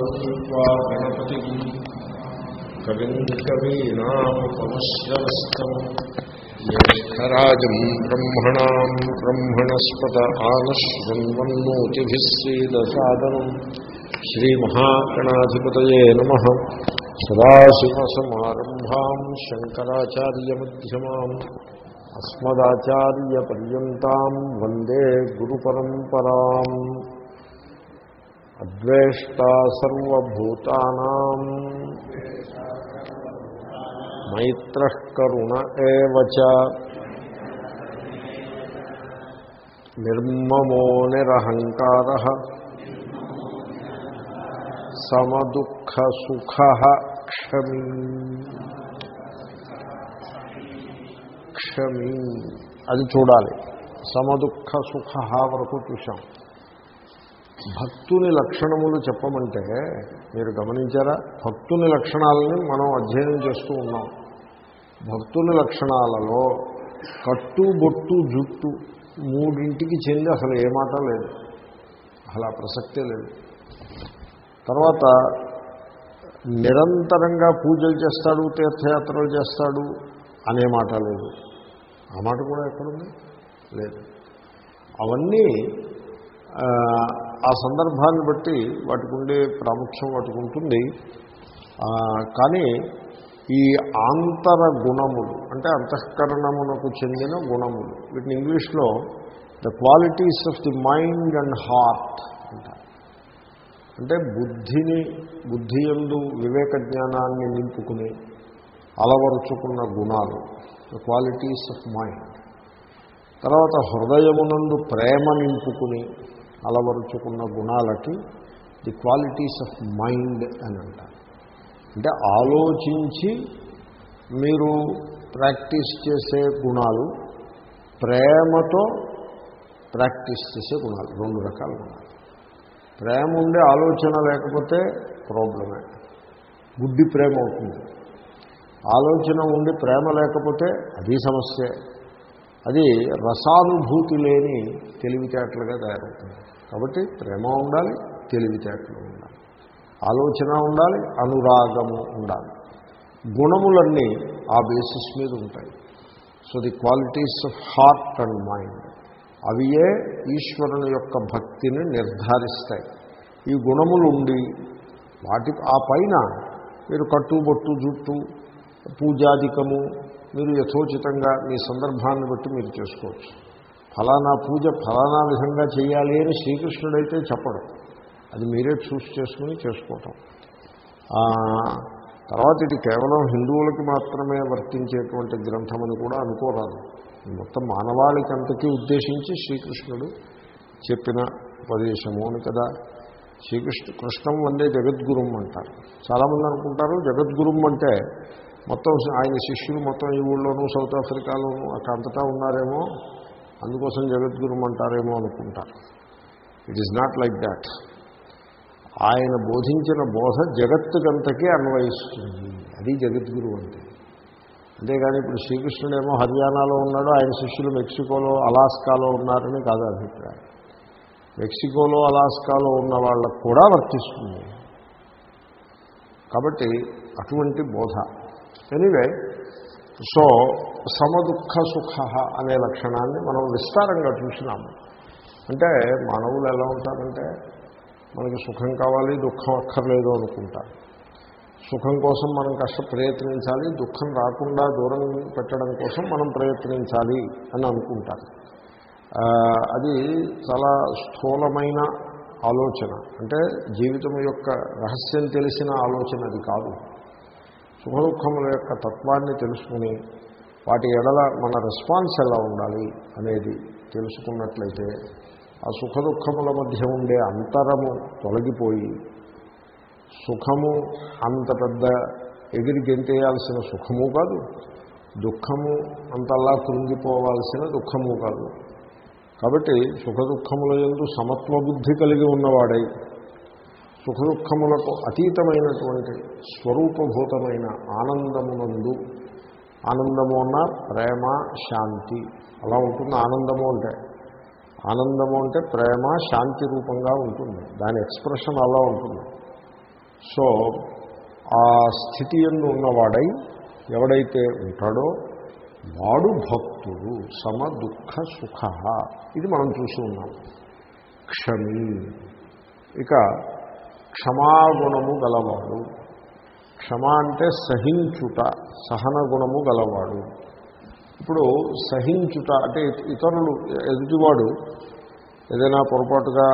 త్వా గణపతి కవిం కవీనామశ్రవస్తం జ్యేష్టరాజం బ్రహ్మణా బ్రహ్మణస్పత ఆనశృణ్వన్నోతిభిశ్రీదసాదనం శ్రీమహాగణాధిపత సదాశివసమారంభా శంకరాచార్యమ్యమా అస్మదాచార్యపర్యంతం వందే గురు పరంపరా అద్వేష్ట మైత్రకరుణ నిర్మమో నిరహంకార సమదుఃఖసుఖ క్షమీ క్షమీ అది చూడాలి సమదుఃఖ సుఖ వరకు చూశాం భక్తుని లక్షణములు చెప్పమంటే మీరు గమనించారా? భక్తుని లక్షణాలని మనం అధ్యయనం చేస్తూ ఉన్నాం. భక్తుని లక్షణాలలో కట్టు బొట్టు జుట్టు మూడింటికి చెంది అసలు ఏ మాట లేదు. అలా ప్రసక్తే లేదు. తర్వాత నిరంతరంగా పూజలు చేస్తాడు తీర్థయాత్రలు చేస్తాడు అనే మాట లేదు. ఆ మాట కూడా ఎక్కడుంది? లేదు. అవన్నీ ఆ సందర్భాన్ని బట్టి వాటికి ఉండే ప్రాముఖ్యం వాటికి ఉంటుంది కానీ ఈ ఆంతర గుణములు అంటే అంతఃకరణమునకు చెందిన గుణములు వీటిని ఇంగ్లీష్లో the qualities of the mind and heart అంటారు. అంటే బుద్ధిని బుద్ధి ఎందు వివేక జ్ఞానాన్ని నింపుకుని అలవరుచుకున్న గుణాలు ద క్వాలిటీస్ ఆఫ్ మైండ్. తర్వాత హృదయమునందు ప్రేమ నింపుకుని అలవరుచుకున్న గుణాలకి ది క్వాలిటీస్ ఆఫ్ మైండ్ అని అంటారు. అంటే ఆలోచించి మీరు ప్రాక్టీస్ చేసే గుణాలు ప్రేమతో ప్రాక్టీస్ చేసే గుణాలు రెండు రకాల గుణాలు. ప్రేమ ఉండే ఆలోచన లేకపోతే ప్రాబ్లమే. గుడ్డి ప్రేమ అవుతుంది. ఆలోచన ఉండి ప్రేమ లేకపోతే అది సమస్యే. అది రసానుభూతి లేని తెలివితేటలుగా తయారవుతుంది. కాబట్టి ప్రేమ ఉండాలి తెలివితేటలు ఉండాలి. ఆలోచన ఉండాలి అనురాగము ఉండాలి. గుణములన్నీ ఆ బేసిస్ మీద ఉంటాయి. So the qualities of heart and mind అవియే ఈశ్వరుని యొక్క భక్తిని నిర్ధారిస్తాయి. ఈ గుణములు ఉండి వాటి ఆ పైన మీరు కట్టుబొట్టు జుట్టు పూజాధికము మీరు యథోచితంగా మీ సందర్భాన్ని బట్టి మీరు చేసుకోవచ్చు. ఫలానా పూజ ఫలానా విధంగా చేయాలి అని శ్రీకృష్ణుడైతే చెప్పడం. అది మీరే చూస్ చేసుకుని చేసుకోవటం. తర్వాత ఇది కేవలం హిందువులకి మాత్రమే వర్తించేటువంటి గ్రంథమని కూడా అనుకోరాదు. మొత్తం మానవాళికంతకీ ఉద్దేశించి శ్రీకృష్ణుడు చెప్పిన ఉపదేశము అని కదా. శ్రీకృష్ణ కృష్ణం వందే జగద్గురుం అంటారు. చాలామంది అనుకుంటారు జగద్గురుం అంటే మొత్తం ఆయన శిష్యులు మొత్తం ఈ ఊళ్ళోనూ సౌత్ ఆఫ్రికాలోనూ అక్కడ అంతటా ఉన్నారేమో అందుకోసం జగద్గురుం అంటారేమో అనుకుంటారు. It is not like that ఆయన బోధించిన బోధ జగత్తుకంతకే అన్వయిస్తుంది. అది జగద్గురు అంటే. అంతేగాని ఇప్పుడు శ్రీకృష్ణుడేమో హర్యానాలో ఉన్నాడు ఆయన శిష్యులు మెక్సికోలో అలాస్కాలో ఉన్నారని కాదు అభిప్రాయం. మెక్సికోలో అలాస్కాలో ఉన్న వాళ్ళకు కూడా వర్తిస్తుంది. కాబట్టి అటువంటి బోధ. ఎనీవే సో సమదుఃఖ సుఖ అనే లక్షణాన్ని మనం విస్తారంగా చూసినాము. అంటే మానవులు ఎలా ఉంటారంటే మనకి సుఖం కావాలి దుఃఖం అక్కర్లేదు అనుకుంటారు సుఖం కోసం మనం కష్ట ప్రయత్నించాలి దుఃఖం రాకుండా దూరం పెట్టడం కోసం మనం ప్రయత్నించాలి అని అనుకుంటారు. అది చాలా స్థూలమైన ఆలోచన. అంటే జీవితం యొక్క రహస్యం తెలిసిన ఆలోచన అది కాదు. సుఖదుఖముల యొక్క తత్వాన్ని తెలుసుకుని వాటి ఎడల మన రెస్పాన్స్ ఎలా ఉండాలి అనేది తెలుసుకున్నట్లయితే ఆ సుఖదుఖముల మధ్య ఉండే అంతరము తొలగిపోయి సుఖము అంత పెద్ద ఎగిరి గెంతేయాల్సిన సుఖము కాదు దుఃఖము అంతలా కృంగిపోవాల్సిన దుఃఖము కాదు. కాబట్టి సుఖదుఖముల ఎందు సమత్వ బుద్ధి కలిగి ఉన్నవాడై సుఖదుఖములకు అతీతమైనటువంటి స్వరూపభూతమైన ఆనందమునందు ఆనందము అన్న ప్రేమ శాంతి. అలా ఉంటుంది ఆనందము అంటే. ఆనందము అంటే ప్రేమ శాంతి రూపంగా ఉంటుంది. దాని ఎక్స్ప్రెషన్ అలా ఉంటుంది. సో ఆ స్థితి ఎందు ఉన్నవాడై ఎవడైతే ఉంటాడో వాడు భక్తుడు. సమ దుఃఖ సుఖ. ఇది మనం చూసి ఉన్నాం. క్షమి. ఇక క్షమాగుణము గలవాడు. క్షమ అంటే సహించుట సహన గుణము గలవాడు. ఇప్పుడు సహించుట అంటే ఇతరులు ఎదుటివాడు ఏదైనా పొరపాటుగా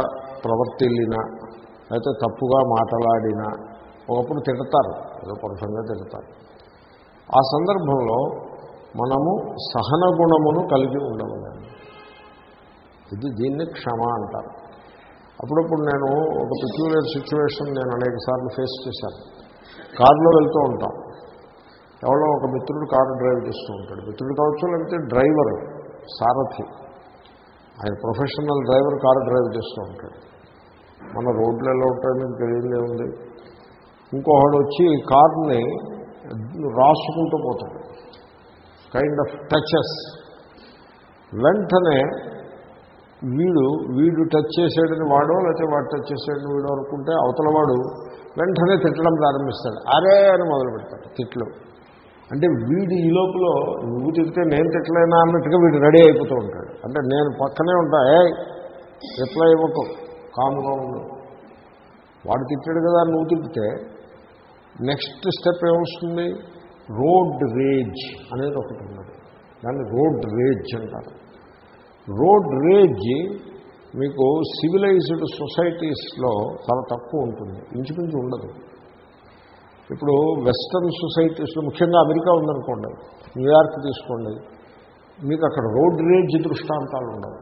ప్రవర్తిల్లినా లేకపోతే తప్పుగా మాట్లాడినా ఒకప్పుడు తిడతారు ఏదో పరుషంగా తిడతారు. ఆ సందర్భంలో మనము సహన గుణమును కలిగి ఉండవలేము ఇది దీన్ని క్షమ అంటారు. అప్పుడప్పుడు నేను ఒక పెక్యులర్ సిచ్యువేషన్ నేను అనేక సార్లు ఫేస్ చేశాను. కారులో వెళ్తూ ఉంటాం. ఎవరో ఒక మిత్రుడు కారు డ్రైవ్ చేస్తూ ఉంటాడు. మిత్రుడు కావచ్చు లేకపోతే డ్రైవర్ సారథి. ఆయన ప్రొఫెషనల్ డ్రైవర్ కారు డ్రైవ్ చేస్తూ ఉంటాడు. మన రోడ్లు ఎలా ఉంటాయో మీకు తెలియదే ఉంది. ఇంకొకడు వచ్చి కార్ని రాసుకుంటూ పోతాడు. కైండ్ ఆఫ్ టచెస్ వెంటనే వీడు వీడు టచ్ చేసేటని వాడో లేకపోతే వాడు టచ్ చేసేటని వీడు అనుకుంటే అవతల వాడు వెంటనే తిట్టడం ప్రారంభిస్తాడు. అరే అని మొదలు పెడతాడు తిట్లు. అంటే వీడు ఈ లోపల నువ్వు తిడితే నేను తిట్టలేనా? అన్నట్టుగా వీడు రెడీ అయిపోతూ ఉంటాడు. అంటే నేను పక్కనే ఉంటా ఏ రిప్లై ఇవ్వకు కాముగా. ఉండు వాడు తిట్టాడు కదా నువ్వు తిప్పితే నెక్స్ట్ స్టెప్ ఏమొస్తుంది? రోడ్ రేజ్ అనేది ఒకటి ఉన్నది. దాన్ని రోడ్ రేజ్ అంటారు. రోడ్ రేజ్ మీకు సివిలైజ్డ్ సొసైటీస్లో చాలా తక్కువ ఉంటుంది. ఇంచుమించు ఉండదు. ఇప్పుడు వెస్ట్రన్ సొసైటీస్లో ముఖ్యంగా అమెరికా ఉందనుకోండి న్యూయార్క్ తీసుకోండి మీకు అక్కడ రోడ్ రేజ్ దృష్టాంతాలు ఉండవు.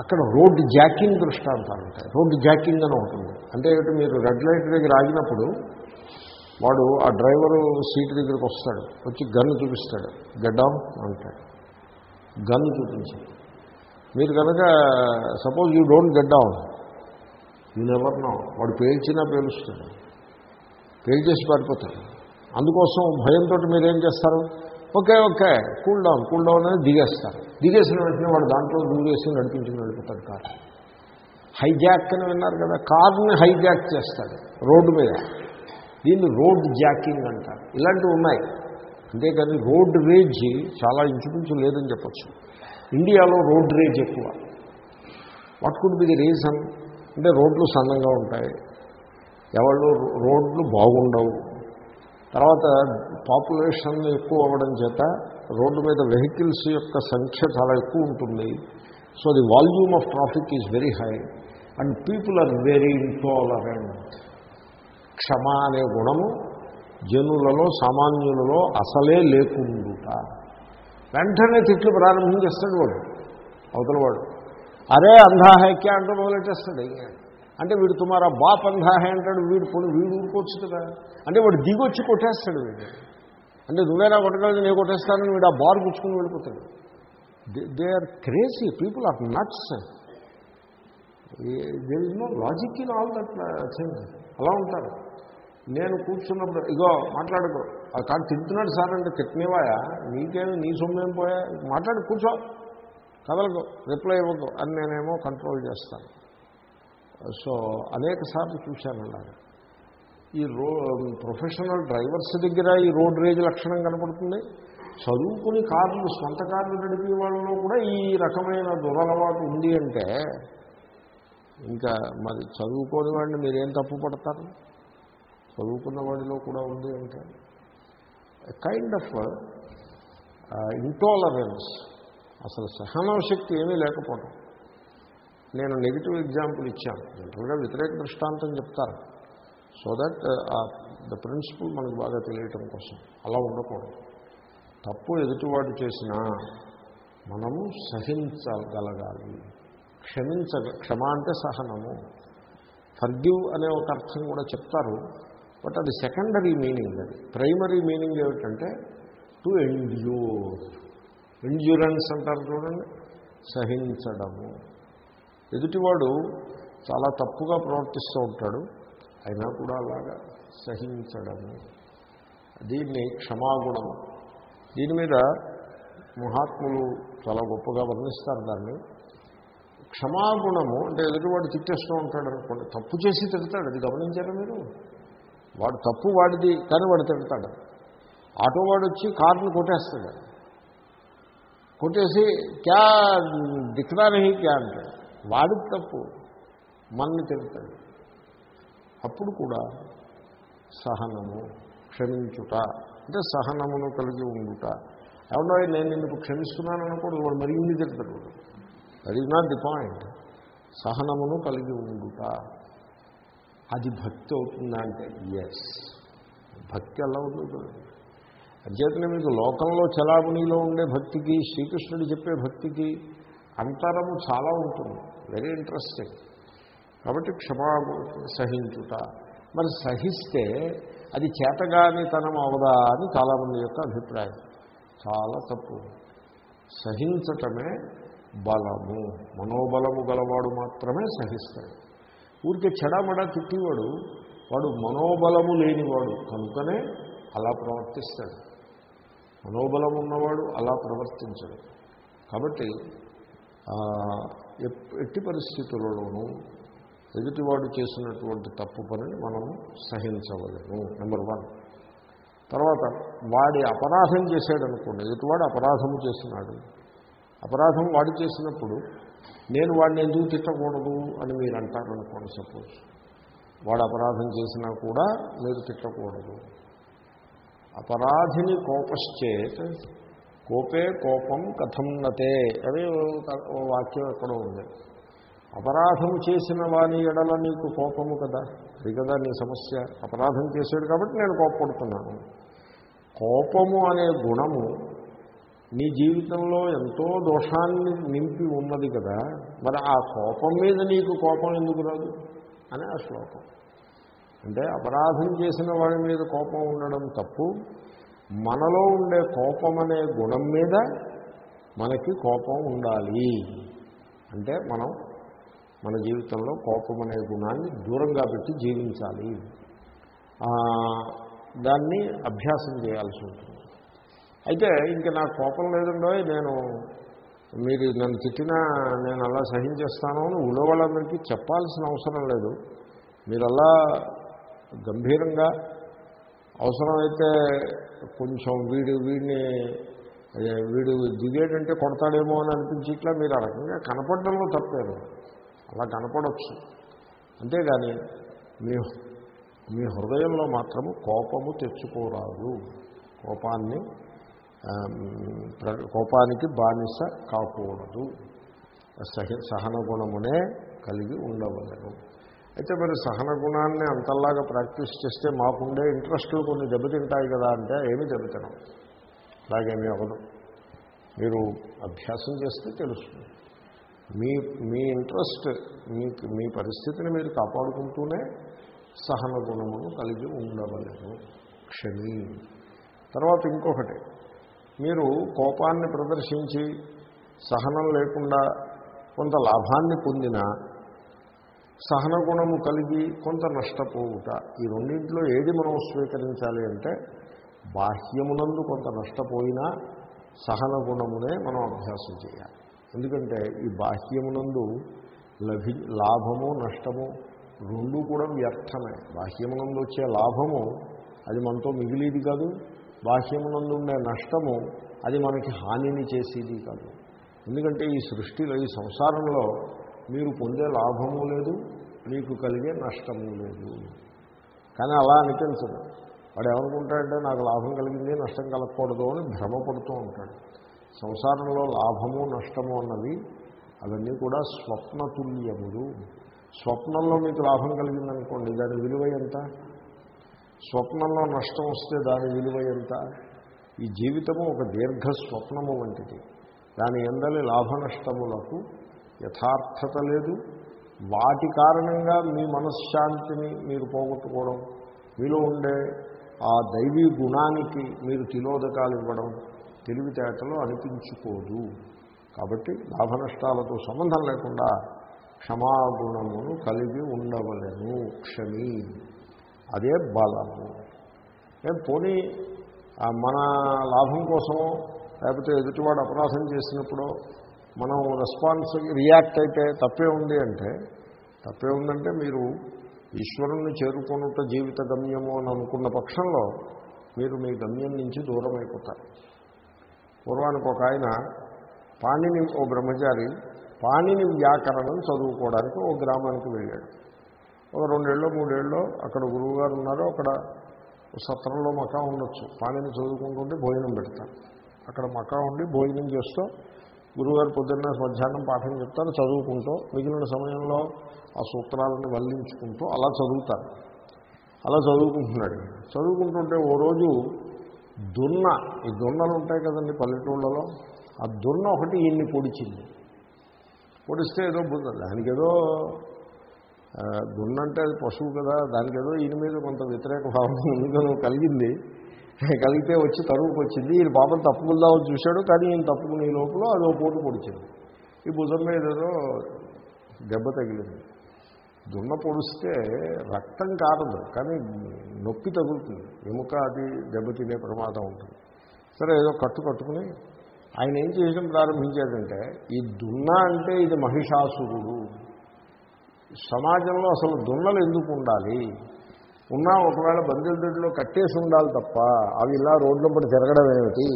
అక్కడ రోడ్ జాకింగ్ దృష్టాంతాలు ఉంటాయి. రోడ్ జాకింగ్ అని ఉంటుంది అంటే ఏమిటి? మీరు రెడ్ లైట్ దగ్గర ఆగినప్పుడు వాడు ఆ డ్రైవరు సీట్ దగ్గరికి వస్తాడు వచ్చి గన్ను చూపిస్తాడు. గడ్డాం అంటాడు. గన్ను చూపించాడు. మీరు కనుక suppose you don't get down you never know వాడు పేల్చినా పేలుస్తాడు. పేల్చేసి పడిపోతాడు అందుకోసం భయంతో మీరేం చేస్తారు? Okay okay cool down. Cool down అని దిగేస్తారు. దిగేసిన వెంటనే వాడు దాంట్లో దూరేసి నడిపించుకుని వెళ్ళిపోతాడు కారు. హైజాక్ అని విన్నారు కదా కార్ని హైజాక్ చేస్తాడు రోడ్డు మీద. దీన్ని రోడ్ జాకింగ్ అంటారు. ఇలాంటివి ఉన్నాయి. అంతేకాని రోడ్ రేజ్ చాలా ఇంచుమించు లేదని చెప్పచ్చు. ఇండియాలో రోడ్ రేజ్ ఎక్కువ. What could be the reason అంటే రోడ్లు సన్నంగా ఉంటాయి. ఎవళ్ళు రోడ్లు బాగుండవు. తర్వాత పాపులేషన్ ఎక్కువ అవ్వడం చేత రోడ్డు మీద వెహికల్స్ యొక్క సంఖ్య చాలా ఎక్కువ ఉంటుంది. So the volume of traffic is very high and people are very intolerant క్షమ అనే గుణము జనులలో సామాన్యులలో అసలే లేకుండుట. వెంటనే తిట్లు ప్రారంభం చేస్తాడు వాడు అవతల వాడు. అరే అంధాహైక్య అంటూ మొదలెట్టేస్తాడు. అంటే వీడు తుమారా బాప్ అంధాహే అంటాడు వీడు పొడి వీడు ఊరుకోవచ్చు కదా. అంటే వాడు దిగొచ్చి కొట్టేస్తాడు వీడు అంటే నువ్వేనా కొట్టగలదు నేను కొట్టేస్తానని వీడు ఆ బార్ గుచ్చుకుని వెళ్ళిపోతాడు. They are crazy people are nuts. There is no logic in all that uh, thing. అలా ఉంటారు. నేను కూర్చున్నప్పుడు ఇగో మాట్లాడుకో. కాదు తింటున్నాడు సార్ అంటే తిట్టినవాయా నీకేమి నీ సొమ్మేం పోయా? మాట్లాడు కూర్చో. కదలకు రిప్లై ఇవ్వకు. అని నేనేమో కంట్రోల్ చేస్తాను. సో అనేక సార్లు చూశాను అలాగా. ఈ రో ప్రొఫెషనల్ డ్రైవర్స్ దగ్గర ఈ రోడ్ రేజ్ లక్షణం కనపడుతుంది. చదువుకుని కార్లు సొంత కార్లు నడిపే వాళ్ళలో కూడా ఈ రకమైన దురలవాటు ఉంది అంటే ఇంకా మరి చదువుకోని వాడిని మీరేం తప్పు పడతారు? చదువుకున్న వాడిలో కూడా ఉంది అంటే. కైండ్ ఆఫ్ ఇంటాలరెన్స్ అసలు సహనశక్తి ఏమీ లేకపోవడం నేను నెగిటివ్ ఎగ్జాంపుల్ ఇచ్చాను. జనరల్గా వ్యతిరేక దృష్టాంతం చెప్తారు సో దట్ ద ప్రిన్సిపల్ మనకు బాగా తెలియటం కోసం అలా ఉండకూడదు. తప్పు ఎదుటివాడు చేసినా మనము సహించగలగాలి. క్షమించగ క్షమ అంటే సహనము. ఫర్గివ్ అనే ఒక అర్థం కూడా చెప్తారు. బట్ అది సెకండరీ మీనింగ్ అది. ప్రైమరీ మీనింగ్ ఏమిటంటే టు ఎండ్యూర్. ఎండ్యూరెన్స్ అంటారు చూడండి. సహించడము. ఎదుటివాడు చాలా తప్పుగా ప్రవర్తిస్తూ ఉంటాడు అయినా కూడా అలాగా సహించడము. దీన్ని క్షమాగుణం. దీని మీద మహాత్ములు చాలా గొప్పగా వర్ణిస్తారు దాన్ని. క్షమాగుణము అంటే ఎదుటివాడు తిట్టేస్తూ ఉంటాడు అనుకోండి తప్పు చేసి తిడతాడు. అది గమనించారా మీరు? వాడు తప్పు వాడిది కానీ వాడు తిడతాడు. ఆటో వాడు వచ్చి కారుని కొట్టేస్తాడు. కొట్టేసి క్యా దిక్రా క్యా అంటాడు వాడికి తప్పు మనల్ని తింటాడు అప్పుడు కూడా సహనము క్షమించుట అంటే సహనమును కలిగి ఉండుట. ఏమన్నా నేను నిన్ను క్షమిస్తున్నాను అనుకోడు వాడు మరి ఇన్ని తిడతాడు. ఈజ్ నాట్ ది పాయింట్ సహనమును కలిగి ఉండుట. అది భక్తి అవుతుందా అంటే ఎస్ భక్తి ఎలా ఉంటుంది అధ్యతనే మీకు లోకంలో చలామణిలో ఉండే భక్తికి శ్రీకృష్ణుడు చెప్పే భక్తికి అంతరము చాలా ఉంటుంది. వెరీ ఇంట్రెస్టింగ్ కాబట్టి క్షమా సహించుట. మరి సహిస్తే అది చేతగానితనం అవదా అని చాలామంది యొక్క అభిప్రాయం. చాలా తప్పు. సహించటమే బలము. మనోబలము గలవాడు మాత్రమే సహిస్తాడు. ఊరికే చెడమడ తిట్టివాడు వాడు మనోబలము లేనివాడు. కనుకనే అలా ప్రవర్తిస్తాడు. మనోబలం ఉన్నవాడు అలా ప్రవర్తించడు. కాబట్టి ఎట్టి పరిస్థితులలోనూ ఎదుటివాడు చేసినటువంటి తప్పు పనిని మనం సహించవలేము నెంబర్ వన్. తర్వాత వాడి అపరాధం చేశాడనుకోండి ఎదుటివాడు అపరాధము చేసినాడు అపరాధం వాడు చేసినప్పుడు నేను వాడిని ఎందుకు తిట్టకూడదు అని మీరు అంటారనుకోండి సపోజ్. వాడు అపరాధం చేసినా కూడా మీరు తిట్టకూడదు. అపరాధిని కోపశ్చేత్ కోపే కోపం కథం నతే అని వాక్యం ఎక్కడో ఉంది. అపరాధం చేసిన వాని ఎడల నీకు కోపము కదా? అది కదా నీ సమస్య. అపరాధం చేశాడు కాబట్టి నేను కోపడుతున్నాను కోపము అనే గుణము నీ జీవితంలో ఎంతో దోషాన్ని నింపి ఉన్నది కదా మరి ఆ కోపం మీద నీకు కోపం ఎందుకు రాదు? అని ఆ శ్లోకం. అంటే అపరాధం చేసిన వాడి మీద కోపం ఉండడం తప్పు. మనలో ఉండే కోపం అనే గుణం మీద మనకి కోపం ఉండాలి. అంటే మనం మన జీవితంలో కోపం అనే గుణాన్ని దూరంగా పెట్టి జీవించాలి. దాన్ని అభ్యాసం చేయాల్సి ఉంటుంది. అయితే ఇంక నాకు కోపం లేదండో నేను మీరు నన్ను తిట్టినా నేను అలా సహించేస్తాను అని ఊళ్ళో వాళ్ళందరికీ చెప్పాల్సిన అవసరం లేదు. మీరు అలా గంభీరంగా అవసరమైతే కొంచెం వీడు వీడిని వీడు దిగేటంటే కొడతాడేమో అని అనిపించి ఇట్లా మీరు ఆ రకంగా కనపడడంలో తప్పేది అలా కనపడవచ్చు అంతేగాని మీ మీ హృదయంలో మాత్రము కోపము తెచ్చుకోరాదు. కోపాన్ని కోపానికి బానిస కాకూడదు. సహ సహన గుణమునే కలిగి ఉండవలను. అయితే మరి సహన గుణాన్ని అంతల్లాగా ప్రాక్టీస్ చేస్తే మాకుండే ఇంట్రెస్ట్లు కొన్ని దెబ్బతింటాయి కదా అంటే ఏమీ దెబ్బతినం అలాగేమీ అవ్వదు. మీరు అభ్యాసం చేస్తే తెలుస్తుంది. మీ మీ ఇంట్రెస్ట్ మీ మీ పరిస్థితిని మీరు కాపాడుకుంటూనే సహన గుణమును కలిగి ఉండవలను. క్షమి. తర్వాత ఇంకొకటి. మీరు కోపాన్ని ప్రదర్శించి సహనం లేకుండా కొంత లాభాన్ని పొందిన సహన గుణము కలిగి కొంత నష్టపోవుట. ఈ రెండింటిలో ఏది మనం స్వీకరించాలి అంటే బాహ్యమునందు కొంత నష్టపోయినా సహన గుణమునే మనం అభ్యాసం చేయాలి. ఎందుకంటే ఈ బాహ్యమునందు లభి లాభము నష్టము రెండు కూడా వ్యర్థమే. బాహ్యమునందు వచ్చే లాభము అది మనతో మిగిలిది కాదు బాహ్యమునందుండే నష్టము అది మనకి హానిని చేసేది కాదు. ఎందుకంటే ఈ సృష్టిలో ఈ సంసారంలో మీరు పొందే లాభము లేదు మీకు కలిగే నష్టము లేదు. కానీ అలా అనిపించదు. వాడు ఏమనుకుంటాడంటే నాకు లాభం కలిగింది నష్టం కలగకూడదు అని భ్రమపడుతూ ఉంటాడు. సంసారంలో లాభము నష్టము అన్నవి అవన్నీ కూడా స్వప్నతుల్యములు. స్వప్నంలో మీకు లాభం కలిగిందనుకోండి దాని విలువ ఎంత? స్వప్నంలో నష్టం వస్తే దాని విలువ ఎంత? ఈ జీవితము ఒక దీర్ఘ స్వప్నము వంటిది. దాని ఎందలి లాభ నష్టములకు యథార్థత లేదు. వాటి కారణంగా మీ మనశ్శాంతిని మీరు పోగొట్టుకోవడం మీలో ఉండే ఆ దైవీ గుణానికి మీరు తిలోదకాలు ఇవ్వడం తెలివితేటలు అనిపించుకోదు. కాబట్టి లాభ నష్టాలతో సంబంధం లేకుండా క్షమాగుణమును కలిగి ఉండవలను. క్షమి. అదే బలము ఏం పోనీ మన లాభం కోసమో లేకపోతే ఎదుటివాడు అపరాధం చేసినప్పుడు మనం రెస్పాన్స్ రియాక్ట్ అయితే తప్పే ఉంది అంటే తప్పే ఉందంటే మీరు ఈశ్వరుణ్ణి చేరుకున్నట్టు జీవిత గమ్యము అని అనుకున్న పక్షంలో మీరు మీ గమ్యం నుంచి దూరం అయిపోతారు పూర్వానికి ఒక ఆయన పాణిని ఓ బ్రహ్మచారి పాణిని వ్యాకరణం చదువుకోవడానికి ఓ గ్రామానికి వెళ్ళాడు. ఒక రెండేళ్ళు మూడేళ్ళు అక్కడ గురువుగారు ఉన్నారు అక్కడ సత్రంలో మకా ఉండొచ్చు. పాణిని చదువుకుంటుంటే భోజనం పెడతారు. అక్కడ మకా ఉండి భోజనం చేస్తూ గురువుగారు పొద్దున్న మధ్యాహ్నం పాఠం చెప్తారు చదువుకుంటూ మిగిలిన సమయంలో ఆ సూత్రాలను వల్లించుకుంటూ అలా చదువుతారు. అలా చదువుకుంటున్నాడు. చదువుకుంటుంటే ఓ రోజు దున్న ఈ దున్నలు ఉంటాయి కదండి పల్లెటూళ్ళలో ఆ దున్న ఒకటి ఈయన్ని పొడిచింది. పొడిస్తే ఏదో బుద్ధ దానికి ఏదో ఆ, దున్న అంటే అది పశువు కదా దానికి ఏదో ఈయన మీద కొంత వ్యతిరేక భావం ఎందుకనో కలిగింది. కలిగితే వచ్చి తరువుకు వచ్చింది. ఈయన పాపం తప్పుకుందామని చూశాడు కానీ ఈయన తప్పుకునే లోపల అదో పోటు పొడిచింది. ఈ భుజం మీద ఏదో దెబ్బ తగిలింది. దున్న పొడిస్తే రక్తం కారదు కానీ నొప్పి తగులుతుంది. ఎముక అది దెబ్బతినే ప్రమాదం ఉంటుంది. సరే ఏదో కట్టు కట్టుకుని ఆయన ఏం చేయడం ప్రారంభించాడంటే ఈ దున్న అంటే ఇది మహిషాసురుడు. సమాజంలో అసలు దున్నలు ఎందుకు ఉండాలి? ఉన్నా ఒకవేళ బందిల్దొడ్లో కట్టేసి ఉండాలి తప్ప అవి ఇలా రోడ్ల పడి తిరగడం ఏమిటి?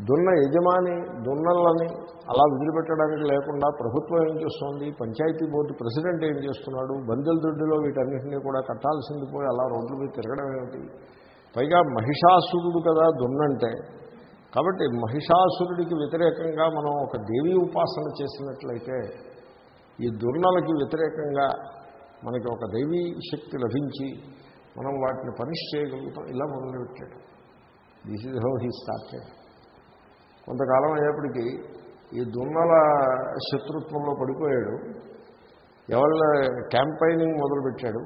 దున్న యజమాని దున్నలని అలా వదిలిపెట్టడానికి లేకుండా ప్రభుత్వం ఏం చేస్తోంది? పంచాయతీ బోర్డు ప్రెసిడెంట్ ఏం చేస్తున్నాడు? బందిల్దొడ్డిలో వీటన్నింటినీ కూడా కట్టాల్సింది పోయి అలా రోడ్ల మీద తిరగడం ఏమిటి? పైగా మహిషాసురుడు కదా దున్నంటే. కాబట్టి మహిషాసురుడికి వ్యతిరేకంగా మనం ఒక దేవీ ఉపాసన చేసినట్లయితే ఈ దుర్నలకి వ్యతిరేకంగా మనకి ఒక దైవీ శక్తి లభించి మనం వాటిని పనిష్ చేయగలుగుతాం. ఇలా మొదలుపెట్టాడు. This is how he started కొంతకాలం అయ్యేప్పటికీ ఈ దున్నల శత్రుత్వంలో పడిపోయాడు. ఎవళ్ళ క్యాంపైనింగ్ మొదలుపెట్టాడు?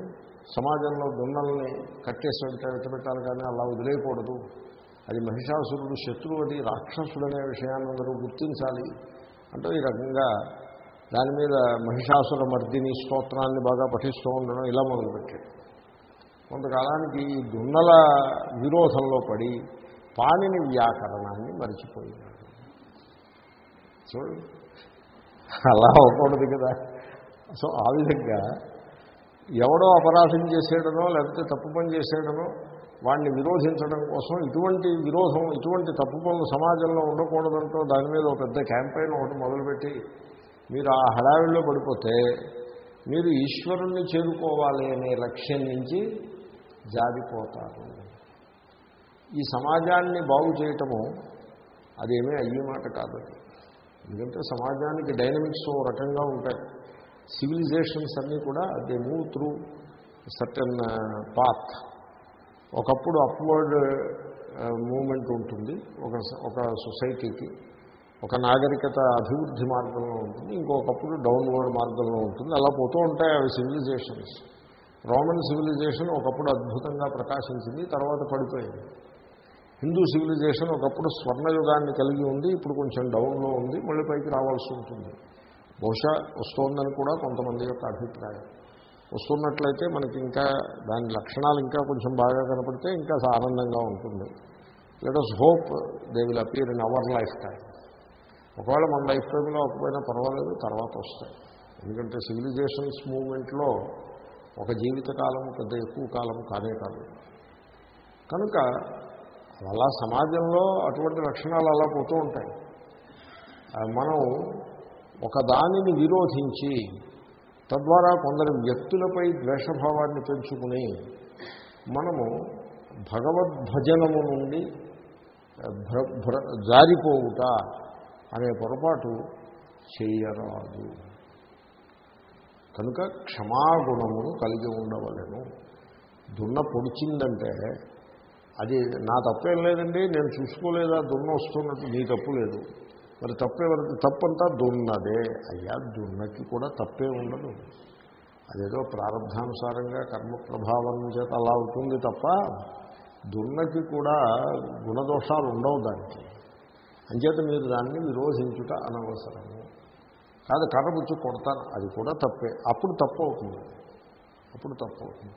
సమాజంలో దున్నల్ని కట్టేసి పెట్టాలి కానీ అలా వదిలేయకూడదు. అది మహిషాసురుడు శత్రువు అది రాక్షసుడు అనే విషయాన్ని అందరూ గుర్తించాలి. అంటే ఈ రకంగా దాని మీద మహిషాసుర మర్దిని స్తోత్రాన్ని బాగా పఠిస్తూ ఉండడం ఇలా మొదలుపెట్టాడు. కొంతకాలానికి ఈ దున్నల విరోధంలో పడి పాణిని వ్యాకరణాన్ని మరిచిపోయినాడు. చూడు అలా అవ్వకూడదు కదా. సో ఆ విధంగా ఎవడో అపరాధం చేసేయడనో లేకపోతే తప్పు పని చేసేయడనో వాడిని విరోధించడం కోసం ఇటువంటి విరోధం ఇటువంటి తప్పు పనులు సమాజంలో ఉండకూడదంటూ దాని మీద ఒక పెద్ద క్యాంపెయిన్ ఒకటి మొదలుపెట్టి మీరు ఆ హడావిడిలో పడిపోతే మీరు ఈశ్వరుణ్ణి చేరుకోవాలి అనే లక్ష్యం నుంచి జారిపోతారు. ఈ సమాజాన్ని బాగు చేయటము అదేమీ అయ్యే మాట కాదు. ఎందుకంటే సమాజానికి డైనమిక్స్ ఓ రకంగా ఉంటాయి. సివిలైజేషన్స్ అన్నీ కూడా they move through certain path. ఒకప్పుడు అప్వర్డ్ మూమెంట్ ఉంటుంది ఒక ఒక సొసైటీకి. ఒక నాగరికత అభివృద్ధి మార్గంలో ఉంటుంది ఇంకొకప్పుడు డౌన్వర్డ్ మార్గంలో ఉంటుంది అలా పోతూ ఉంటాయి అవి సివిలైజేషన్స్ రోమన్ సివిలైజేషన్ ఒకప్పుడు అద్భుతంగా ప్రకాశించింది తర్వాత పడిపోయింది. హిందూ సివిలైజేషన్ ఒకప్పుడు స్వర్ణయుగాన్ని కలిగి ఉంది ఇప్పుడు కొంచెం డౌన్లో ఉంది మళ్ళీ పైకి రావాల్సి ఉంటుంది. బహుశా వస్తోందని కూడా కొంతమంది యొక్క అభిప్రాయం. వస్తున్నట్లయితే మనకి ఇంకా దాని లక్షణాలు ఇంకా కొంచెం బాగా కనపడితే ఇంకా ఆనందంగా ఉంటుంది. Let us hope they will appear in our lifetime ఒకవేళ మన లైఫ్ టైంలో అవ్వకపోయినా పర్వాలేదు తర్వాత వస్తాయి. ఎందుకంటే సివిలైజేషన్స్ మూమెంట్లో ఒక జీవితకాలం పెద్ద ఎక్కువ కాలం కాదే కాదు. కనుక అలా సమాజంలో అటువంటి లక్షణాలు అలా పోతూ ఉంటాయి. మనం ఒక దానిని విరోధించి తద్వారా కొందరు వ్యక్తులపై ద్వేషభావాన్ని పెంచుకుని మనము భగవద్భజనము నుండి జారిపోవుట అనే పొరపాటు చేయరాదు. కనుక క్షమాగుణమును కలిగి ఉండవలను. దున్న పొడిచిందంటే అది నా తప్పేం లేదండి నేను చూసుకోలేదా దున్న వస్తున్నట్టు నీ తప్పు లేదు. మరి తప్పేవరకు తప్పంతా దున్నదే. అయ్యా దున్నకి కూడా తప్పే ఉండదు. అదేదో ప్రారంభానుసారంగా కర్మ ప్రభావం చేత అలా అవుతుంది తప్ప దున్నకి కూడా గుణదోషాలు ఉండవు దానికి. అంచేత మీరు దాన్ని విరోధించుట అనవసరము. కాదు కర్ర బుచ్చి కొడతాను అది కూడా తప్పే. అప్పుడు తప్పు అవుతుంది. అప్పుడు తప్పు అవుతుంది.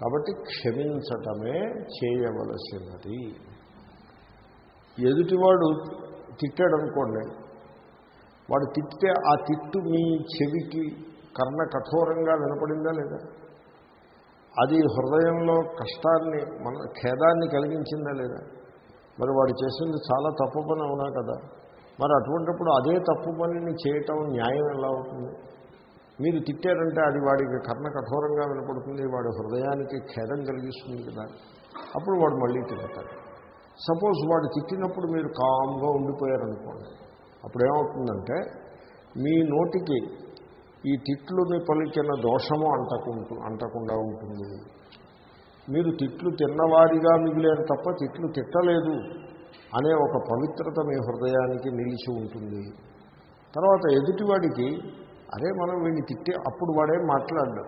కాబట్టి క్షమించటమే చేయవలసినది. ఎదుటివాడు తిట్టాడు అనుకోండి వాడు తిట్టితే ఆ తిట్టు మీ చెవికి కర్ణ కఠోరంగా వినపడిందా లేదా? అది హృదయంలో కష్టాన్ని మన ఖేదాన్ని కలిగించిందా లేదా? మరి వాడు చేసింది చాలా తప్పు పని అవునా కదా? మరి అటువంటిప్పుడు అదే తప్పు పనిని చేయటం న్యాయం ఎలా అవుతుంది? మీరు తిట్టారంటే అది వాడికి కర్ణ కఠోరంగా వినపడుతుంది వాడి హృదయానికి ఖేదం కలిగిస్తుంది కదా. అప్పుడు వాడు మళ్ళీ తిడతాడు. సపోజ్ వాడు తిట్టినప్పుడు మీరు కామ్గా ఉండిపోయారనుకోండి. అప్పుడు ఏమవుతుందంటే మీ నోటికి ఈ తిట్లుని పలికిన దోషము అంటకుంటు అంటకుండా ఉంటుంది. మీరు తిట్లు తిన్నవారిగా మిగిలేరు తప్ప తిట్లు తిట్టలేదు అనే ఒక పవిత్రత మీ హృదయానికి నిలిచి ఉంటుంది. తర్వాత ఎదుటివాడికి అరే మనం వీడిని తిట్టే అప్పుడు వాడేం మాట్లాడడు.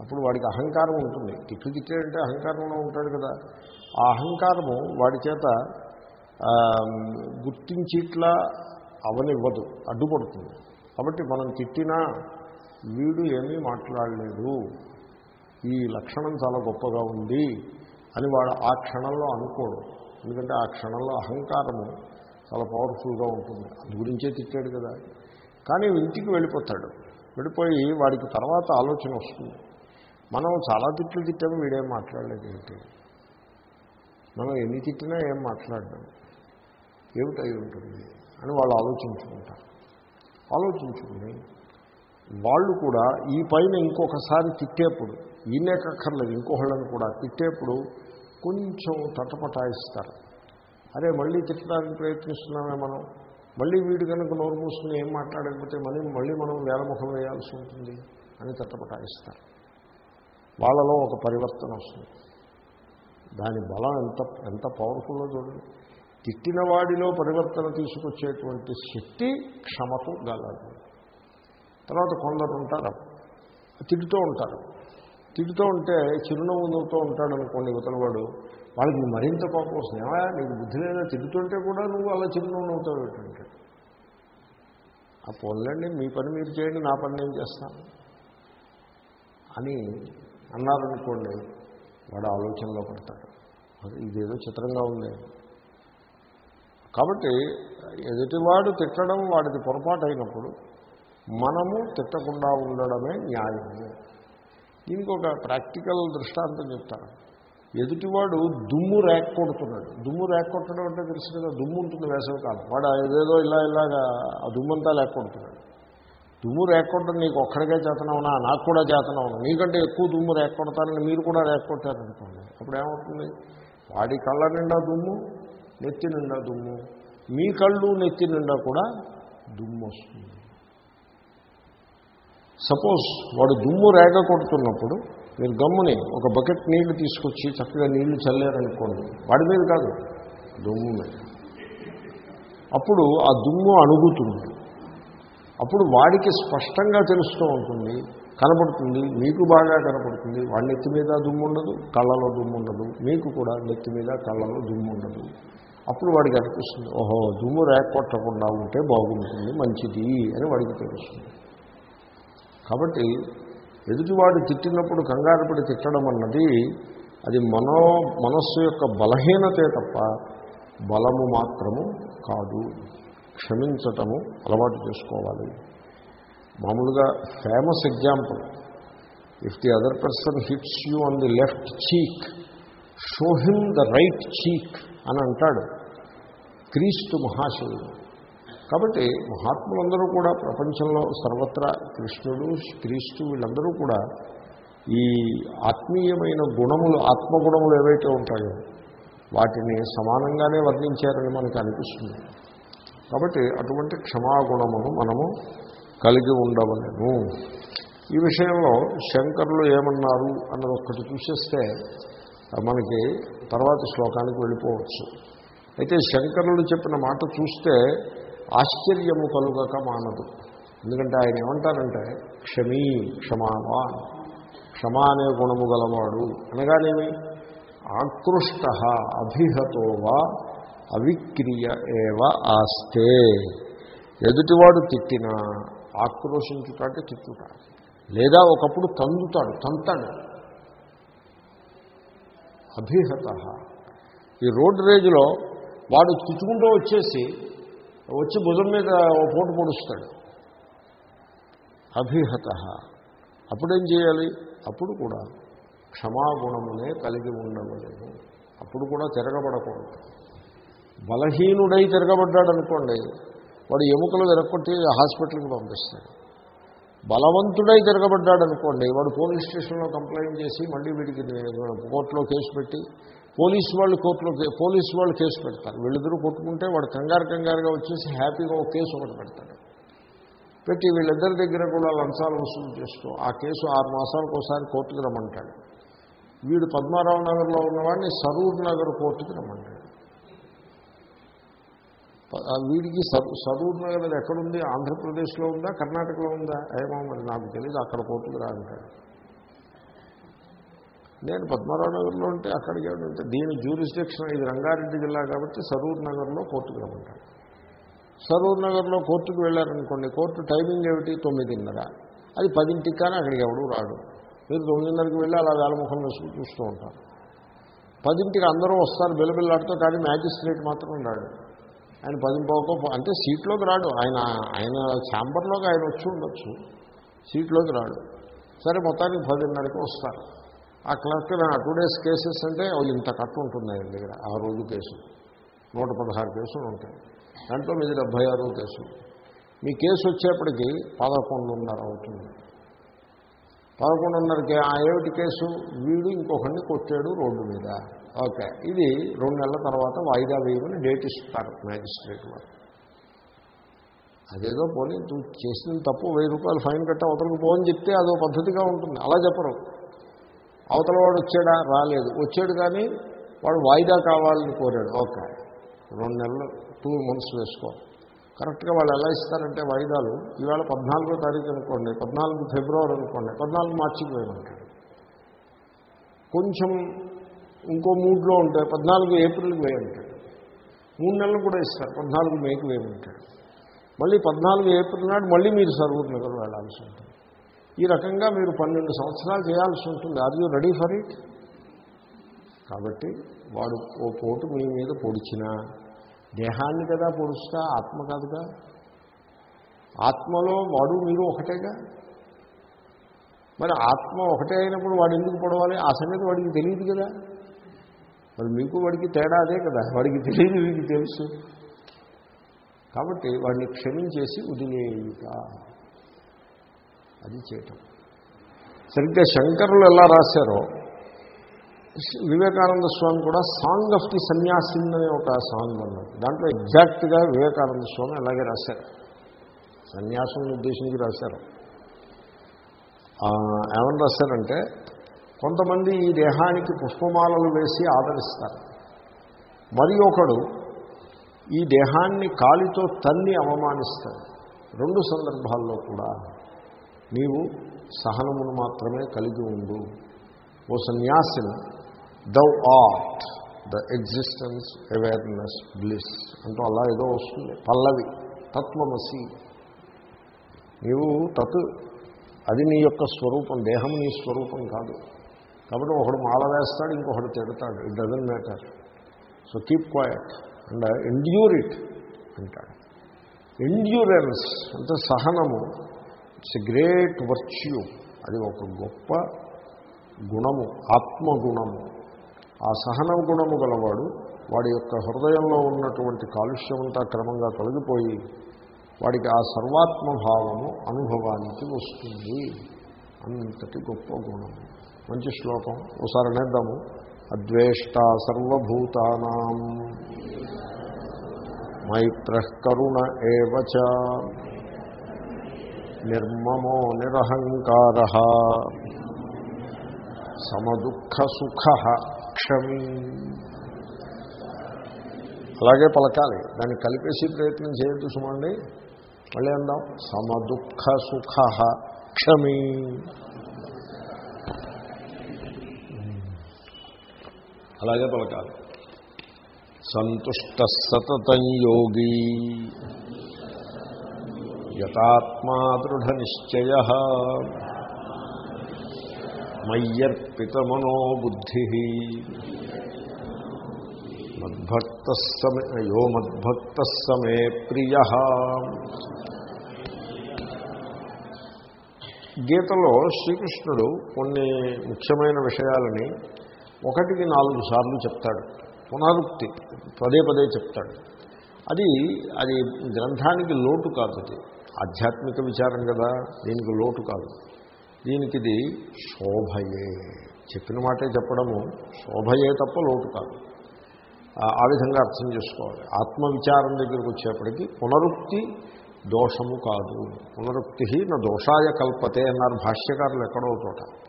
అప్పుడు వాడికి అహంకారం ఉంటుంది. తిట్లు తిట్టాడంటే అహంకారంలో ఉంటాడు కదా. ఆ అహంకారము వాడి చేత గుర్తించిట్లా అవనివ్వదు. అడ్డుపడుతుంది. కాబట్టి మనం తిట్టినా వీడు ఏమీ మాట్లాడలేదు. ఈ లక్షణం చాలా గొప్పగా ఉంది అని వాడు ఆ క్షణంలో అనుకోడు. ఎందుకంటే ఆ క్షణంలో అహంకారము చాలా పవర్ఫుల్గా ఉంటుంది. అందు గురించే తిట్టాడు కదా. కానీ ఇంటికి వెళ్ళిపోతాడు. వెళ్ళిపోయి వాడికి తర్వాత ఆలోచన వస్తుంది. మనం చాలా తిట్లు తిట్టాము వీడేం మాట్లాడలేదు ఏంటి? మనం ఎన్ని తిట్టినా ఏం మాట్లాడడం? ఏమిటై ఉంటుంది? అని వాళ్ళు ఆలోచించుకుంటారు. ఆలోచించుకుని వాళ్ళు కూడా ఈ పైన ఇంకొకసారి తిట్టేప్పుడు ఈయనేకక్కర్లేదు ఇంకొకళ్ళని కూడా తిట్టేప్పుడు కొంచెం తటపటాయిస్తారు. అరే మళ్ళీ తిట్టడానికి ప్రయత్నిస్తున్నామే మనం. మళ్ళీ వీడు కనుక నోరు మూసుకుని ఏం మాట్లాడకపోతే మళ్ళీ మళ్ళీ మనం వేలముఖం వేయాల్సి ఉంటుంది అని తటపటాయిస్తారు. వాళ్ళలో ఒక పరివర్తన వస్తుంది. దాని బలం ఎంత ఎంత పవర్ఫుల్లో చూడండి. తిట్టిన వాడిలో పరివర్తన తీసుకొచ్చేటువంటి శక్తి క్షమతో గలదు. తర్వాత కొందరు ఉంటారు. తిడుతూ ఉంటారు. తిడుతూ ఉంటే చిరునవ్వు నవ్వుతూ ఉంటాడు అనుకోండి ఇవతలవాడు వాళ్ళకి మరింత కోపం వస్తుంది. ఏమా నీకు బుద్ధి లేదా? తిడుతుంటే కూడా నువ్వు అలా చిరునవ్వు నవ్వుతావు ఏంటంటే ఆ పోన్లండి మీ పని మీరు చేయండి నా పని నేను చేస్తాను. అని అన్నారనుకోండి వాడు ఆలోచనలో పడతాడు. ఇదేదో చిత్రంగా ఉంది. కాబట్టి ఎదుటివాడు తిట్టడం వాడికి పొరపాటు అయినప్పుడు మనము తిట్టకుండా ఉండడమే న్యాయము. దీనికి ఒక ప్రాక్టికల్ దృష్టాంతం చెప్తాను. ఎదుటివాడు దుమ్ము రేక్కొడుతున్నాడు. దుమ్ము రేక్కొట్టడం అంటే తెలుసు కదా దుమ్ము ఉంటుంది వేసవికాలం వాడు ఏదేదో ఇలా ఇలాగా ఆ దుమ్మంతా లేక్కొడుతున్నాడు దుమ్ము రేక్కొట్టడం నీకు ఒక్కడికే చేతనవునా? నాకు కూడా చేతనవునా? నీకంటే ఎక్కువ దుమ్ము రేక్కొడతానని మీరు కూడా రేక్కొట్టారనుకోండి. అప్పుడు ఏమవుతుంది వాడి కళ్ళ నిండా దుమ్ము నెత్తి నిండా దుమ్ము. మీ కళ్ళు నెత్తి నిండా కూడా దుమ్ము వస్తుంది. సపోజ్ వాడు దుమ్ము రేగ కొడుతున్నప్పుడు మీరు గమ్ముని ఒక బకెట్ నీళ్ళు తీసుకొచ్చి చక్కగా నీళ్ళు చల్లారనుకోండి. వాడి మీద కాదు దుమ్ము. మీద అప్పుడు ఆ దుమ్ము అణుగుతుంది. అప్పుడు వాడికి స్పష్టంగా తెలుస్తూ ఉంటుంది కనపడుతుంది మీకు బాగా కనపడుతుంది వాడి నెత్తి మీద దుమ్ము ఉండదు కళ్ళలో దుమ్ము ఉండదు. మీకు కూడా నెత్తి మీద కళ్ళలో దుమ్ము ఉండదు. అప్పుడు వాడికి అనిపిస్తుంది ఓహో దుమ్ము రేకొట్టకుండా ఉంటే బాగుంటుంది మంచిది అని వాడికి తెలుస్తుంది. కాబట్టి ఎదుటివాడు తిట్టినప్పుడు కంగారు పడి తిట్టడం అన్నది అది మనో మనస్సు యొక్క బలహీనతే తప్ప బలము మాత్రము కాదు. క్షమించటము అలవాటు చేసుకోవాలి. మామూలుగా famous example if the other person hits you on the left cheek show him the right cheek అని అంటాడు. క్రీస్తు మహాశివుడు. కాబట్టి మహాత్ములందరూ కూడా ప్రపంచంలో సర్వత్రా కృష్ణుడు క్రీస్తు వీళ్ళందరూ కూడా ఈ ఆత్మీయమైన గుణములు ఆత్మగుణములు ఏవైతే ఉంటాయో వాటిని సమానంగానే వర్ణించారని మనకు అనిపిస్తుంది. కాబట్టి అటువంటి క్షమాగుణమును మనము కలిగి ఉండవలను. ఈ విషయంలో శంకరులు ఏమన్నారు అన్నది ఒక్కటి చూసేస్తే మనకి తర్వాత శ్లోకానికి వెళ్ళిపోవచ్చు. అయితే శంకరులు చెప్పిన మాట చూస్తే ఆశ్చర్యము కలుగక మానదు. ఎందుకంటే ఆయన ఏమంటారంటే క్షమీ క్షమావాన్ క్షమ అనే గుణము గలవాడు. అనగానేమి? ఆకృష్ట అభిహతోవా అవిక్రియ ఏవ ఆస్తే. ఎదుటివాడు తిట్టినా ఆక్రోశించుటంటే తిట్టుట లేదా ఒకప్పుడు తందుతాడు తంతాడు. అభిహత. ఈ రోడ్ రేజ్లో వాడు తిట్టుకుంటూ వచ్చేసి వచ్చి భుజం మీద ఓ పోటు పొడుస్తాడు. అభిహత. అప్పుడేం చేయాలి? అప్పుడు కూడా క్షమాగుణమునే కలిగి ఉండవలేము. అప్పుడు కూడా తిరగబడకూడదు. బలహీనుడై తిరగబడ్డాడు అనుకోండి వాడు ఎముకలు విరక్కొట్టి హాస్పిటల్కి పంపిస్తాడు. బలవంతుడై తిరగబడ్డాడు అనుకోండి వాడు పోలీస్ స్టేషన్లో కంప్లైంట్ చేసి మళ్ళీ వీడికి కోర్టులో కేసు పెట్టి పోలీసు వాళ్ళు కోర్టులో పోలీసు వాళ్ళు కేసు పెడతారు. వీళ్ళిద్దరూ కొట్టుకుంటే వాడు కంగారు కంగారుగా వచ్చేసి హ్యాపీగా ఒక కేసు ఒకటి పెడతాడు. పెట్టి వీళ్ళిద్దరి దగ్గర కూడా లంచాలు వసూలు చేస్తూ ఆ కేసు ఆరు మాసాలకు ఒకసారి కోర్టుకు రమ్మంటాడు. వీడు పద్మారావు నగర్లో ఉన్నవాడిని సరూర్ నగర్ కోర్టుకి రమ్మంటాడు. వీడికి సదు సరూర్ నగర్ ఎక్కడుంది? ఆంధ్రప్రదేశ్లో ఉందా? కర్ణాటకలో ఉందా? ఏమో మరి నాకు తెలియదు అక్కడ కోర్టుకు రా అంటాడు. నేను పద్మారావు నగర్లో ఉంటే అక్కడికి ఉంటే దీని జ్యూరిస్డిక్షన్ ఇది రంగారెడ్డి జిల్లా కాబట్టి సరూర్ నగర్లో కోర్టుకు రమ్మంటాడు. సరూర్ నగర్లో కోర్టుకు వెళ్ళారనుకోండి కోర్టు టైమింగ్ ఏమిటి? తొమ్మిదిన్నర. అది పదింటికి కానీ అక్కడికి ఎవడూ రాడు. మీరు తొమ్మిదిన్నరకి వెళ్ళి అలా వేలముఖం వేసుకుని చూస్తూ ఉంటారు. పదింటికి అందరూ వస్తారు బిలబిల్లాడుతూ కానీ మ్యాజిస్ట్రేట్ మాత్రం రాడు. ఆయన పదింపోకో అంటే సీట్లోకి రాడు. ఆయన ఆయన ఛాంబర్లోకి ఆయన వచ్చి ఉండొచ్చు. సీట్లోకి రాడు. సరే మొత్తానికి పదిన్నరకి వస్తారు. ఆ క్లర్క్ టూ డేస్ కేసెస్ అంటే ఇంత కట్టు ఉంటుంది ఆయన దగ్గర ఆ రోజు కేసు. నూట పదహారు కేసులు ఉంటాయి. దాంట్లో మీది డెబ్భై ఆరు కేసులు మీ కేసు వచ్చేప్పటికి పదకొండున్నర అవుతుంది. పదకొండున్నరకి ఆ ఏమిటి కేసు? వీడు ఇంకొకరిని కొట్టాడు రోడ్డు మీద. ఓకే. ఇది రెండు నెలల తర్వాత వాయిదా వేయమని డేట్ ఇస్తారు మ్యాజిస్ట్రేట్ వారు. అదేదో పోనీ నువ్వు చేసిన తప్పు వెయ్యి రూపాయలు ఫైన్ కట్ట అవతలకు పోని చెప్తే అదో పద్ధతిగా ఉంటుంది. అలా చెప్పరు. అవతల వాడు వచ్చాడా? రాలేదు. వచ్చాడు కానీ వాడు వాయిదా కావాలని కోరాడు. ఓకే. రెండు నెలలు టూ మంత్స్ వేసుకో. కరెక్ట్గా వాళ్ళు ఎలా ఇస్తారంటే వాయిదాలు? ఈవేళ పద్నాలుగో తారీఖు అనుకోండి పద్నాలుగు ఫిబ్రవరి అనుకోండి పద్నాలుగు మార్చికి వేయమంటాడు. కొంచెం ఇంకో మూడ్లో ఉంటాయి. పద్నాలుగు ఏప్రిల్కి వేయమంటాడు మూడు నెలలు కూడా ఇస్తారు. పద్నాలుగు మేకి వేయమంటాడు మళ్ళీ పద్నాలుగు ఏప్రిల్ నాడు మళ్ళీ మీరు సర్వూర్ నగర్ వెళ్ళాల్సి ఉంటుంది. ఈ రకంగా మీరు పన్నెండు సంవత్సరాలు చేయాల్సి ఉంటుంది. Are you ready for it కాబట్టి వాడు ఓ పోటు మీ మీద పొడిచినా దేహాన్ని కదా పొడుస్తా ఆత్మ కాదుగా ఆత్మలో వాడు మీరు ఒకటేగా? మరి ఆత్మ ఒకటే అయినప్పుడు వాడు ఎందుకు పొడవాలి? ఆ సంగతి వాడికి తెలియదు కదా. మరి మీకు వాడికి తేడా అదే కదా. వాడికి తెలియదు మీకు తెలుసు. కాబట్టి వాడిని క్షమించేసి వదిలేయుట. అది చేయటం. సరిగ్గా శంకరులు ఎలా రాశారో వివేకానంద స్వామి కూడా సాంగ్ ఆఫ్ ది సన్యాసిన్ అనే ఒక సాంగ్ ఉన్నది దాంట్లో ఎగ్జాక్ట్గా వివేకానంద స్వామి అలాగే రాశారు. సన్యాసం ఉద్దేశించి రాశారు. ఏమని రాశారంటే కొంతమంది ఈ దేహానికి పుష్పమాలలు వేసి ఆదరిస్తారు. మరి ఒకడు ఈ దేహాన్ని కాలితో తన్ని అవమానిస్తాడు. రెండు సందర్భాల్లో కూడా నీవు సహనమును మాత్రమే కలిగి ఉండు. ఓ సన్యాసిని thou art the existence awareness bliss అంటూ అలా ఏదో వస్తుంది. పల్లవి తత్వమసి. నీవు తత్ అది నీ యొక్క స్వరూపం దేహం నీ స్వరూపం కాదు. కాబట్టి ఒకడు మాల వేస్తాడు ఇంకొకడు తిడతాడు. It doesn't matter so keep quiet and endure it అంటాడు. ఎండ్యూరెన్స్ అంటే సహనము. ఇట్స్ ఎ గ్రేట్ వర్చ్యూ అది ఒక గొప్ప గుణము ఆత్మగుణము. ఆ సహన గుణము గలవాడు వాడి యొక్క హృదయంలో ఉన్నటువంటి కాలుష్యమంతా క్రమంగా తొలగిపోయి వాడికి ఆ సర్వాత్మభావము అనుభవానికి వస్తుంది. అంతటి గొప్ప గుణము. మంచి శ్లోకం. ఒకసారి అనేద్దాము. అద్వేష్ట సర్వభూతానాం. మైత్రకరుణ ఏవచ నిర్మమో నిరహంకార. సమదుఃఖసుఖ క్షమీ. అలాగే పలకాలి. దాన్ని కలిపేసి ప్రయత్నం చేయొద్దు సుమండి. మళ్ళీ అందాం. సమదుఃఖ సుఖ క్షమీ. అలాగే పలకాలి. సంతుష్ట సతతం యోగి. యథాత్మా దృఢ నిశ్చయ మయ్యర్పితమనోబుద్ధి. మద్భక్త సమే యో మద్భక్త సమే ప్రియ. గీతలో శ్రీకృష్ణుడు కొన్ని ముఖ్యమైన విషయాలని ఒకటికి నాలుగు సార్లు చెప్తాడు. పునరుక్తి పదే పదే చెప్తాడు. అది అది గ్రంథానికి లోటు కాదు అది. ఆధ్యాత్మిక విచారం కదా దీనికి లోటు కాదు. దీనికి ఇది శోభయే. చెప్పిన మాటే చెప్పడము శోభయే తప్ప లోటు కాదు. ఆ- విధంగా అర్థం చేసుకోవాలి. ఆత్మవిచారం దగ్గరికి వచ్చేప్పటికీ పునరుక్తి దోషము కాదు. పునరుక్తి నా దోషాయ కల్పతే అన్నారు భాష్యకారులు ఎక్కడో చోట.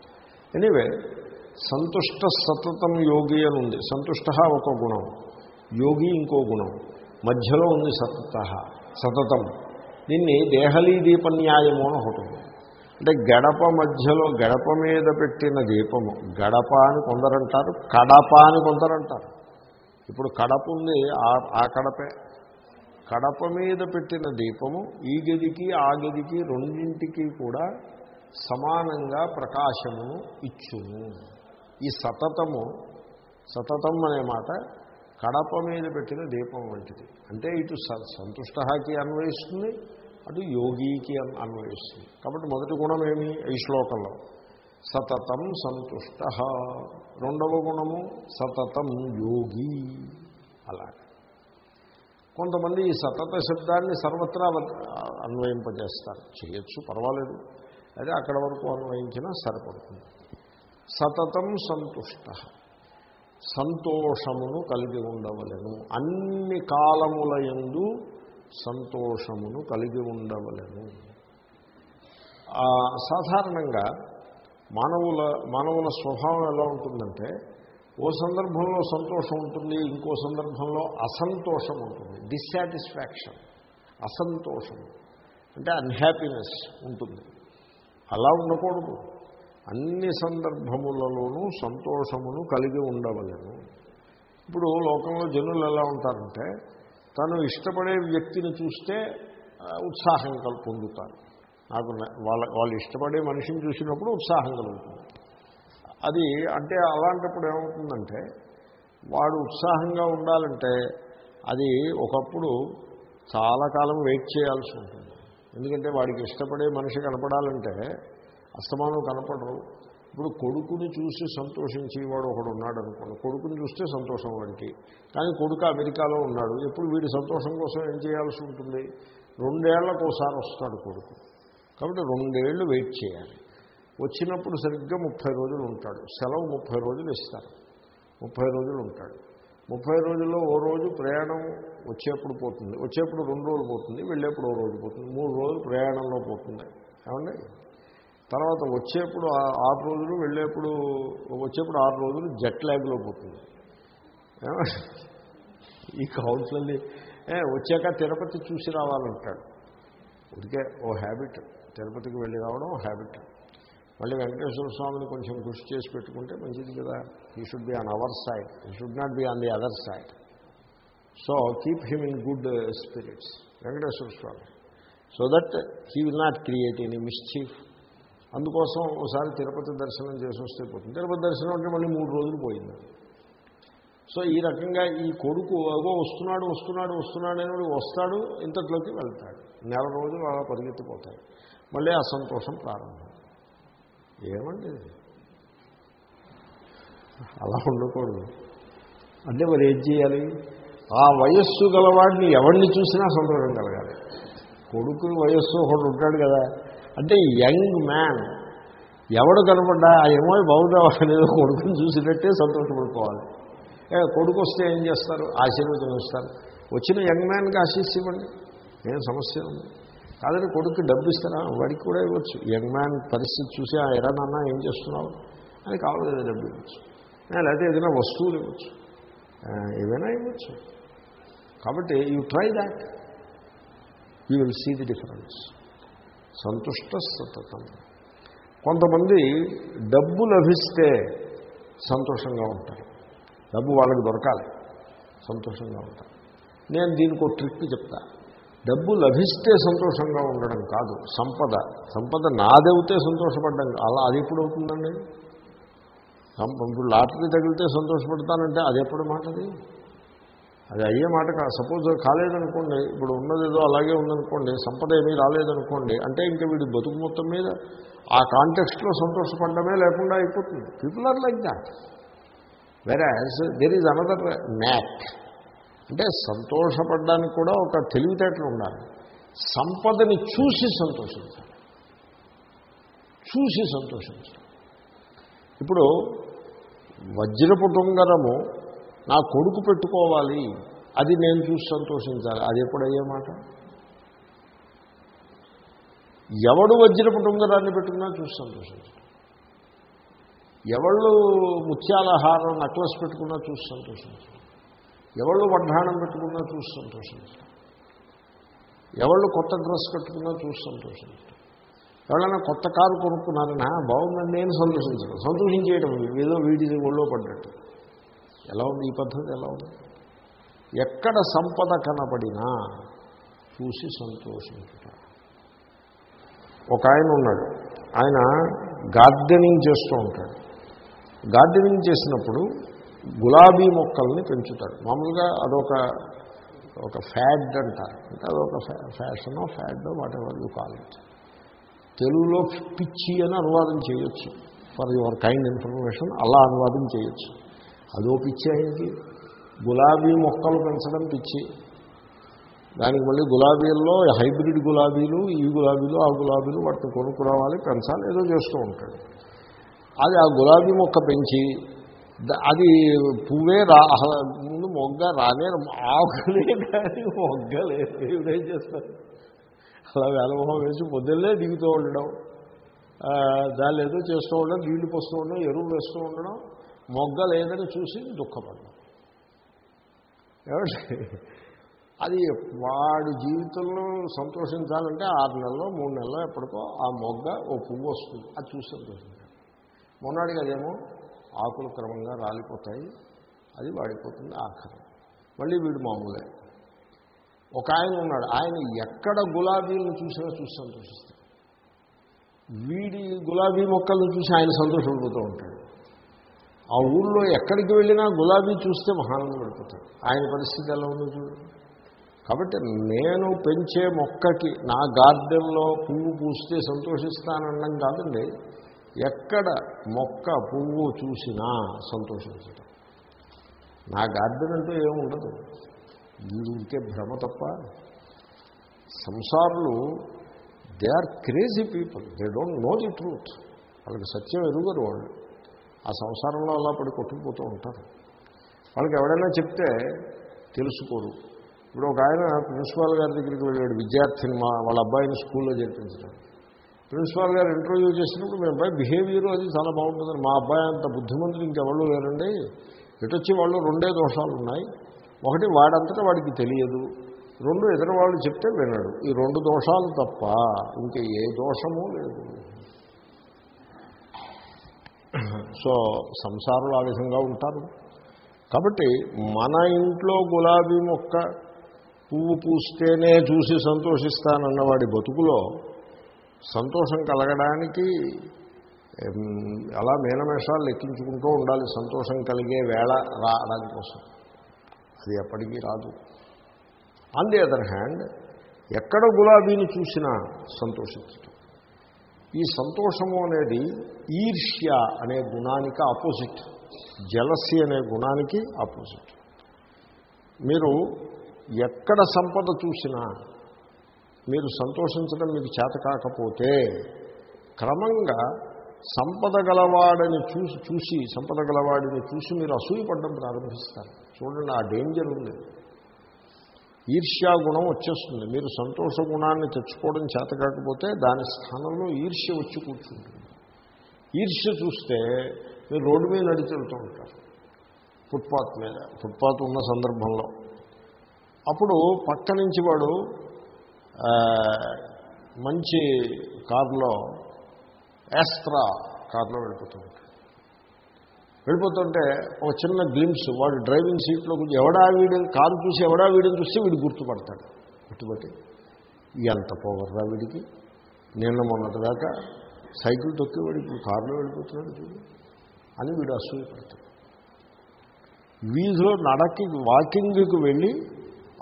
ఎనీవే సంతుష్ట సతతం యోగి అని ఉంది. సంతుష్ట ఒక గుణం. యోగి ఇంకో గుణం. మధ్యలో ఉంది సతత. సతతం. దీన్ని దేహలీ దీపన్యాయము అని ఒకటి ఉంది అంటే గడప మధ్యలో గడప మీద పెట్టిన దీపము. గడప అని కొందరంటారు కడప అని కొందరంటారు. ఇప్పుడు కడప ఉంది ఆ- ఆ కడపే. కడప మీద పెట్టిన దీపము ఈ గదికి ఆ గదికి రెండింటికి కూడా సమానంగా ప్రకాశమును ఇచ్చును. ఈ సతతము సతతం అనే మాట కడప మీద పెట్టిన దీపం వంటిది. అంటే ఇటు స- సంతుష్టకి అన్వయిస్తుంది అటు యోగికి అన్- అన్వయిస్తుంది. కాబట్టి మొదటి గుణం ఏమి? ఈ శ్లోకంలో. సతతం సంతుష్ట. రెండవ గుణము సతతం యోగి. అలాగే. కొంతమంది ఈ సతత శబ్దాన్ని సర్వత్రా అన్వయింపజేస్తారు. చేయొచ్చు పర్వాలేదు. అదే అక్కడ వరకు అన్వయించినా సరిపడుతుంది. సతతం సంతుష్ట. సంతోషమును కలిగి ఉండవలను. అన్ని కాలముల యందు సంతోషమును కలిగి ఉండవలను. సాధారణంగా మానవుల మానవుల స్వభావం ఎలా ఉంటుందంటే ఓ సందర్భంలో సంతోషం ఉంటుంది ఇంకో సందర్భంలో అసంతోషం ఉంటుంది. డిస్సాటిస్ఫాక్షన్ అసంతోషం. అంటే అన్హ్యాపీనెస్ ఉంటుంది. అలా ఉండకూడదు. అన్ని సందర్భములలోనూ సంతోషమును కలిగి ఉండవలను. ఇప్పుడు లోకంలో జనులు ఎలా ఉంటారంటే తను ఇష్టపడే వ్యక్తిని చూస్తే ఉత్సాహం కల్ పొందుతారు. నాకు వాళ్ళ వాళ్ళు ఇష్టపడే మనిషిని చూసినప్పుడు ఉత్సాహం కలుగుతుంది. అది అంటే అలాంటప్పుడు ఏమవుతుందంటే వాడు ఉత్సాహంగా ఉండాలంటే అది ఒకప్పుడు చాలా కాలం వెయిట్ చేయాల్సి ఉంటుంది. ఎందుకంటే వాడికి ఇష్టపడే మనిషి కనపడాలంటే అస్తమానం కనపడరు. ఇప్పుడు కొడుకుని చూసి సంతోషించి వాడు ఒకడు ఉన్నాడు అనుకోండి కొడుకుని చూస్తే సంతోషం వాడికి. కానీ కొడుకు అమెరికాలో ఉన్నాడు. ఎప్పుడు వీడి సంతోషం కోసం ఏం చేయాల్సి ఉంటుంది? రెండేళ్ళకు ఒకసారి వస్తాడు కొడుకు. కాబట్టి రెండేళ్ళు వెయిట్ చేయాలి. వచ్చినప్పుడు సరిగ్గా ముప్పై రోజులు ఉంటాడు. సెలవు ముప్పై రోజులు ఇస్తారు. ముప్పై రోజులు ఉంటాడు. ముప్పై రోజుల్లో ఓ రోజు ప్రయాణం వచ్చేప్పుడు పోతుంది. వచ్చేప్పుడు రెండు రోజులు పోతుంది. వెళ్ళేప్పుడు ఓ రోజు పోతుంది. మూడు రోజులు ప్రయాణంలో పోతుంది. ఏమండి? తర్వాత వచ్చేప్పుడు ఆరు రోజులు వెళ్ళేప్పుడు వచ్చేప్పుడు ఆరు రోజులు జెట్ ల్యాగ్లో పోతుంది. ఈ కౌన్సిలర్ని వచ్చాక తిరుపతి చూసి రావాలంటాడు. అందుకే ఓ హ్యాబిట్ తిరుపతికి వెళ్ళి రావడం ఓ హ్యాబిట్ మళ్ళీ వెంకటేశ్వర స్వామిని కొంచెం కృషి చేసి పెట్టుకుంటే మంచిది కదా. He should be on our side he should not be on the other side so keep him in good spirits Venkateswara Swami. So that he will not create any mischief అందుకోసం ఒకసారి తిరుపతి దర్శనం చేసి వస్తే పోతుంది. తిరుపతి దర్శనం అంటే మళ్ళీ మూడు రోజులు పోయింది. సో ఈ రకంగా ఈ కొడుకు అగో వస్తున్నాడు వస్తున్నాడు వస్తున్నాడు అని వస్తాడు ఇంతట్లోకి వెళ్తాడు. నెల రోజులు అలా పరిగెత్తిపోతాయి మళ్ళీ అసంతోషం ప్రారంభం. ఏమండి అలా ఉండకూడదు. అంటే మరి ఏం చేయాలి? ఆ వయస్సు గలవాడిని ఎవరిని చూసినా సంతోషం కలగాలి. కొడుకు వయస్సు ఒకడు ఉంటాడు కదా. అంటే యంగ్ మ్యాన్ ఎవడు కనపడ్డా ఆ ఏమో బాగుదావా అనేది కొడుకుని చూసినట్టే సంతోషపడిపోవాలి కొడుకు వస్తే ఏం చేస్తారు? ఆశీర్వచనం ఇస్తారు. వచ్చిన యంగ్ మ్యాన్కి ఆశీస్ ఇవ్వండి. ఏం సమస్య ఉంది? కాదని కొడుకు డబ్బు ఇస్తారా? వాడికి కూడా ఇవ్వచ్చు. యంగ్ మ్యాన్ పరిస్థితి చూసి ఆ ఎరా నాన్న ఏం చేస్తున్నావు? అని కావాలి డబ్బు ఇవ్వచ్చు. లేకపోతే ఏదైనా వస్తువులు ఇవ్వచ్చు. ఏదైనా ఇవ్వచ్చు. కాబట్టి you try that. You will see the difference. సంతుష్ట సతతం కొంతమంది డబ్బు లభిస్తే సంతోషంగా ఉంటారు. డబ్బు వాళ్ళకి దొరకాలి సంతోషంగా ఉంటారు. నేను దీనికి ఒక ట్రిక్ చెప్తా. డబ్బు లభిస్తే సంతోషంగా ఉండడం కాదు సంపద. సంపద నాదవుతే సంతోషపడ్డం అలా అది ఎప్పుడు అవుతుందండి? సం- ఇప్పుడు లాటరీ తగిలితే సంతోషపడతానంటే అది ఎప్పుడు మాటది? అది అయ్యే మాట సపోజ్ కాలేదనుకోండి ఇప్పుడు ఉన్నదేదో అలాగే ఉందనుకోండి సంపద ఏమీ రాలేదనుకోండి అంటే ఇంకా వీడి బతుకు మొత్తం మీద ఆ కాంటెక్స్ట్లో సంతోషపడమే లేకుండా అయిపోతుంది. People are like that whereas there is another mac అంటే సంతోషపడడానికి కూడా ఒక తెలివితేటలు ఉండాలి. సంపదని చూసి సంతోషించాలి. చూసి సంతోషించాలి. ఇప్పుడు వజ్రపుటుంగరము నా కొడుకు పెట్టుకోవాలి. అది నేను చూసి సంతోషించాలి. అది ఎప్పుడయ్యే మాట? ఎవడు వజ్ర కుటుంబరాన్ని పెట్టుకున్నా చూసి సంతోషించాలి ఎవళ్ళు ముత్యాల హారం నక్లెస్ పెట్టుకున్నా చూసి సంతోషించాలి ఎవళ్ళు వడ్డాణం పెట్టుకున్నా చూసి సంతోషించాలి ఎవళ్ళు కొత్త డ్రెస్ కట్టుకున్నా చూసి సంతోషించాలి ఎవరైనా కొత్త కారు కొనుక్కున్నారనా బాగుందని నేను సంతోషించడం. సంతోషించేయడం ఏదో వీడి ఒళ్ళో పడ్డట్టు. ఎలా ఉంది ఈ పద్ధతి? ఎలా ఉంది? ఎక్కడ సంపద కనపడినా చూసి సంతోషించుట. ఒక ఆయన ఉన్నాడు. ఆయన గార్డెనింగ్ చేస్తూ ఉంటాడు. గార్డెనింగ్ చేసినప్పుడు గులాబీ మొక్కల్ని పెంచుతాడు. మామూలుగా అదొక ఒక ఫ్యాడ్ అంటారు. అంటే అదొక Fascino fad whatever you call it తెలుగులో పిచ్చి అని అనువాదం చేయొచ్చు. ఫర్ యువర్ కైండ్ ఇన్ఫర్మేషన్ అలా అనువాదం చేయొచ్చు. అదో పిచ్చి అయింది. గులాబీ మొక్కలు పెంచడం పిచ్చి. దానికి మళ్ళీ గులాబీల్లో హైబ్రిడ్ గులాబీలు ఈ గులాబీలు ఆ గులాబీలు వాటిని కొనుక్కురావాలి పెంచాలి ఏదో చేస్తూ ఉంటాడు. అది ఆ గులాబీ మొక్క పెంచి అది పువ్వే రా ముందు మొగ్గ రానే ఆకులే కానీ మొగ్గ లేదు. చేస్తారు? అలా వేలమొహం వేసి పొద్దున్నే దిగుతూ ఉండడం. దాన్ని ఏదో చేస్తూ ఉండడం నీళ్ళు పోస్తూ ఉండడం ఎరువు వేస్తూ ఉండడం మొగ్గ లేదని చూసి దుఃఖపడ్డాం. అది వాడి జీవితంలో సంతోషించాలంటే ఆరు నెలలో మూడు నెలలో ఎప్పటికో ఆ మొగ్గ ఓ పువ్వు వస్తుంది. అది చూసి సంతోషించాలి మొన్నటి కదేమో ఆకులు క్రమంగా రాలిపోతాయి అది వాడిపోతుంది ఆఖరి. మళ్ళీ వీడు మామూలే. ఒక ఆయన ఉన్నాడు. ఆయన ఎక్కడ గులాబీలను చూసినా చూసి సంతోషిస్తాడు. వీడి గులాబీ మొక్కలను చూసి ఆయన సంతోషపడిపోతూ ఉంటాడు. ఆ ఊళ్ళో ఎక్కడికి వెళ్ళినా గులాబీ చూస్తే మహానందం పడిపోతాడు ఆయన పరిస్థితి ఎలా ఉందో చూడండి కాబట్టి నేను పెంచే మొక్కకి నా గార్డెన్లో పువ్వు పూస్తే సంతోషిస్తానడం కాదండి. ఎక్కడ మొక్క పువ్వు చూసినా సంతోషించడం నా గార్డెన్ అంటూ ఏముండదు వీరికే భ్రమ తప్ప. సంసారులు they are crazy people. They don't know the truth. వాళ్ళకి సత్యం ఎరుగరు వాళ్ళు. ఆ సంసారంలో అలా పడి కొట్టుకుపోతూ ఉంటారు. వాళ్ళకి ఎవడైనా చెప్తే తెలుసుకోరు. ఇప్పుడు ఒక ఆయన ప్రిన్సిపాల్ గారి దగ్గరికి వెళ్ళాడు విద్యార్థిని మా వాళ్ళ అబ్బాయిని స్కూల్లో చేర్పించడం ప్రిన్సిపాల్ గారు ఇంటర్వ్యూ చేసినప్పుడు మీ అబ్బాయి బిహేవియర్ అది చాలా బాగుంటుందని మా అబ్బాయి అంత బుద్ధిమంతులు ఇంకెవరూ లేరండి? ఎటొచ్చి వాళ్ళు రెండే దోషాలు ఉన్నాయి ఒకటి వాడంతటా వాడికి తెలియదు. రెండు ఇతర వాళ్ళు చెప్తే వినడు. ఈ రెండు దోషాలు తప్ప ఇంక ఏ దోషము లేదు. సో సంసారులు ఆ విధంగా ఉంటారు. కాబట్టి మన ఇంట్లో గులాబీ మొక్క పువ్వు పూస్తేనే చూసి సంతోషిస్తానన్నవాడి బతుకులో సంతోషం కలగడానికి అలా మేనమేషాలు లెక్కించుకుంటూ ఉండాలి. సంతోషం కలిగే వేళ రావడానికి కోసం. అది ఎప్పటికీ రాదు. ఆన్ ది అదర్ హ్యాండ్ ఎక్కడ గులాబీని చూసినా సంతోషించటం. ఈ సంతోషము అనేది ఈర్ష్య అనే గుణానికి ఆపోజిట్. జలసి అనే గుణానికి ఆపోజిట్. మీరు ఎక్కడ సంపద చూసినా మీరు సంతోషించడం మీకు చేత కాకపోతే క్రమంగా సంపద గలవాడని చూసి చూసి సంపద గలవాడిని చూసి మీరు అసూయపడడం ప్రారంభిస్తారు. చూడండి ఆ డేంజర్ ఉంది. ఈర్ష్యాగుణం వచ్చేస్తుంది. మీరు సంతోష గుణాన్ని తెచ్చుకోవడం చేత కాకపోతే దాని స్థానంలో ఈర్ష్య వచ్చి కూర్చుంటుంది. ఈర్ష్య చూస్తే మీరు రోడ్డు మీద నడిచి వెళ్తూ ఉంటారు. ఫుట్పాత్ మీద ఫుట్పాత్ ఉన్న సందర్భంలో. అప్పుడు పక్క నుంచి వాడు మంచి కారులో యాస్త్రా కారులో వెళ్ళిపోతూ ఉంటాడు. వెళ్ళిపోతుంటే ఒక చిన్న గ్లిమ్స్ వాడు డ్రైవింగ్ సీట్లో కూర్చొని ఎవడా వీడి? కారు చూసి ఎవడా వీడిని చూస్తే వీడు గుర్తుపడతాడు. గుర్తుపట్టి ఎంత పోవర్రా వీడికి? నిన్న మొన్నటిదాకా సైకిల్ తొక్కి వాడు ఇప్పుడు కారులో వెళ్ళిపోతున్నాడు చూడు అని వీడు అసూయపడతాడు. వీధిలో నడకి వాకింగ్కి వెళ్ళి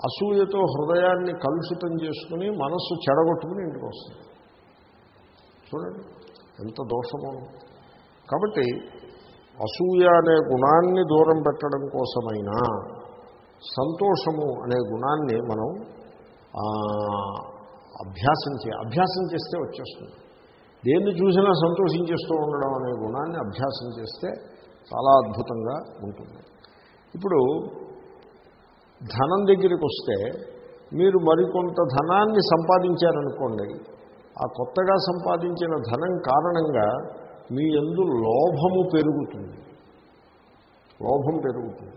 అసూయతో హృదయాన్ని కలుషితం చేసుకుని మనస్సు చెడగొట్టుకుని ఇంటికి వస్తుంది చూడండి ఎంత దోషమో. కాబట్టి అసూయ అనే గుణాన్ని దూరం పెట్టడం కోసమైనా సంతోషము అనే గుణాన్ని మనం అభ్యాసం చే అభ్యాసం చేస్తే వచ్చేస్తుంది. దేన్ని చూసినా సంతోషించేస్తూ ఉండడం అనే గుణాన్ని అభ్యాసం చేస్తే చాలా అద్భుతంగా ఉంటుంది. ఇప్పుడు ధనం దగ్గరికి వస్తే మీరు మరికొంత ధనాన్ని సంపాదించారనుకోండి ఆ కొత్తగా సంపాదించిన ధనం కారణంగా మీ ఎందు లోభము పెరుగుతుంది. లోభం పెరుగుతుంది.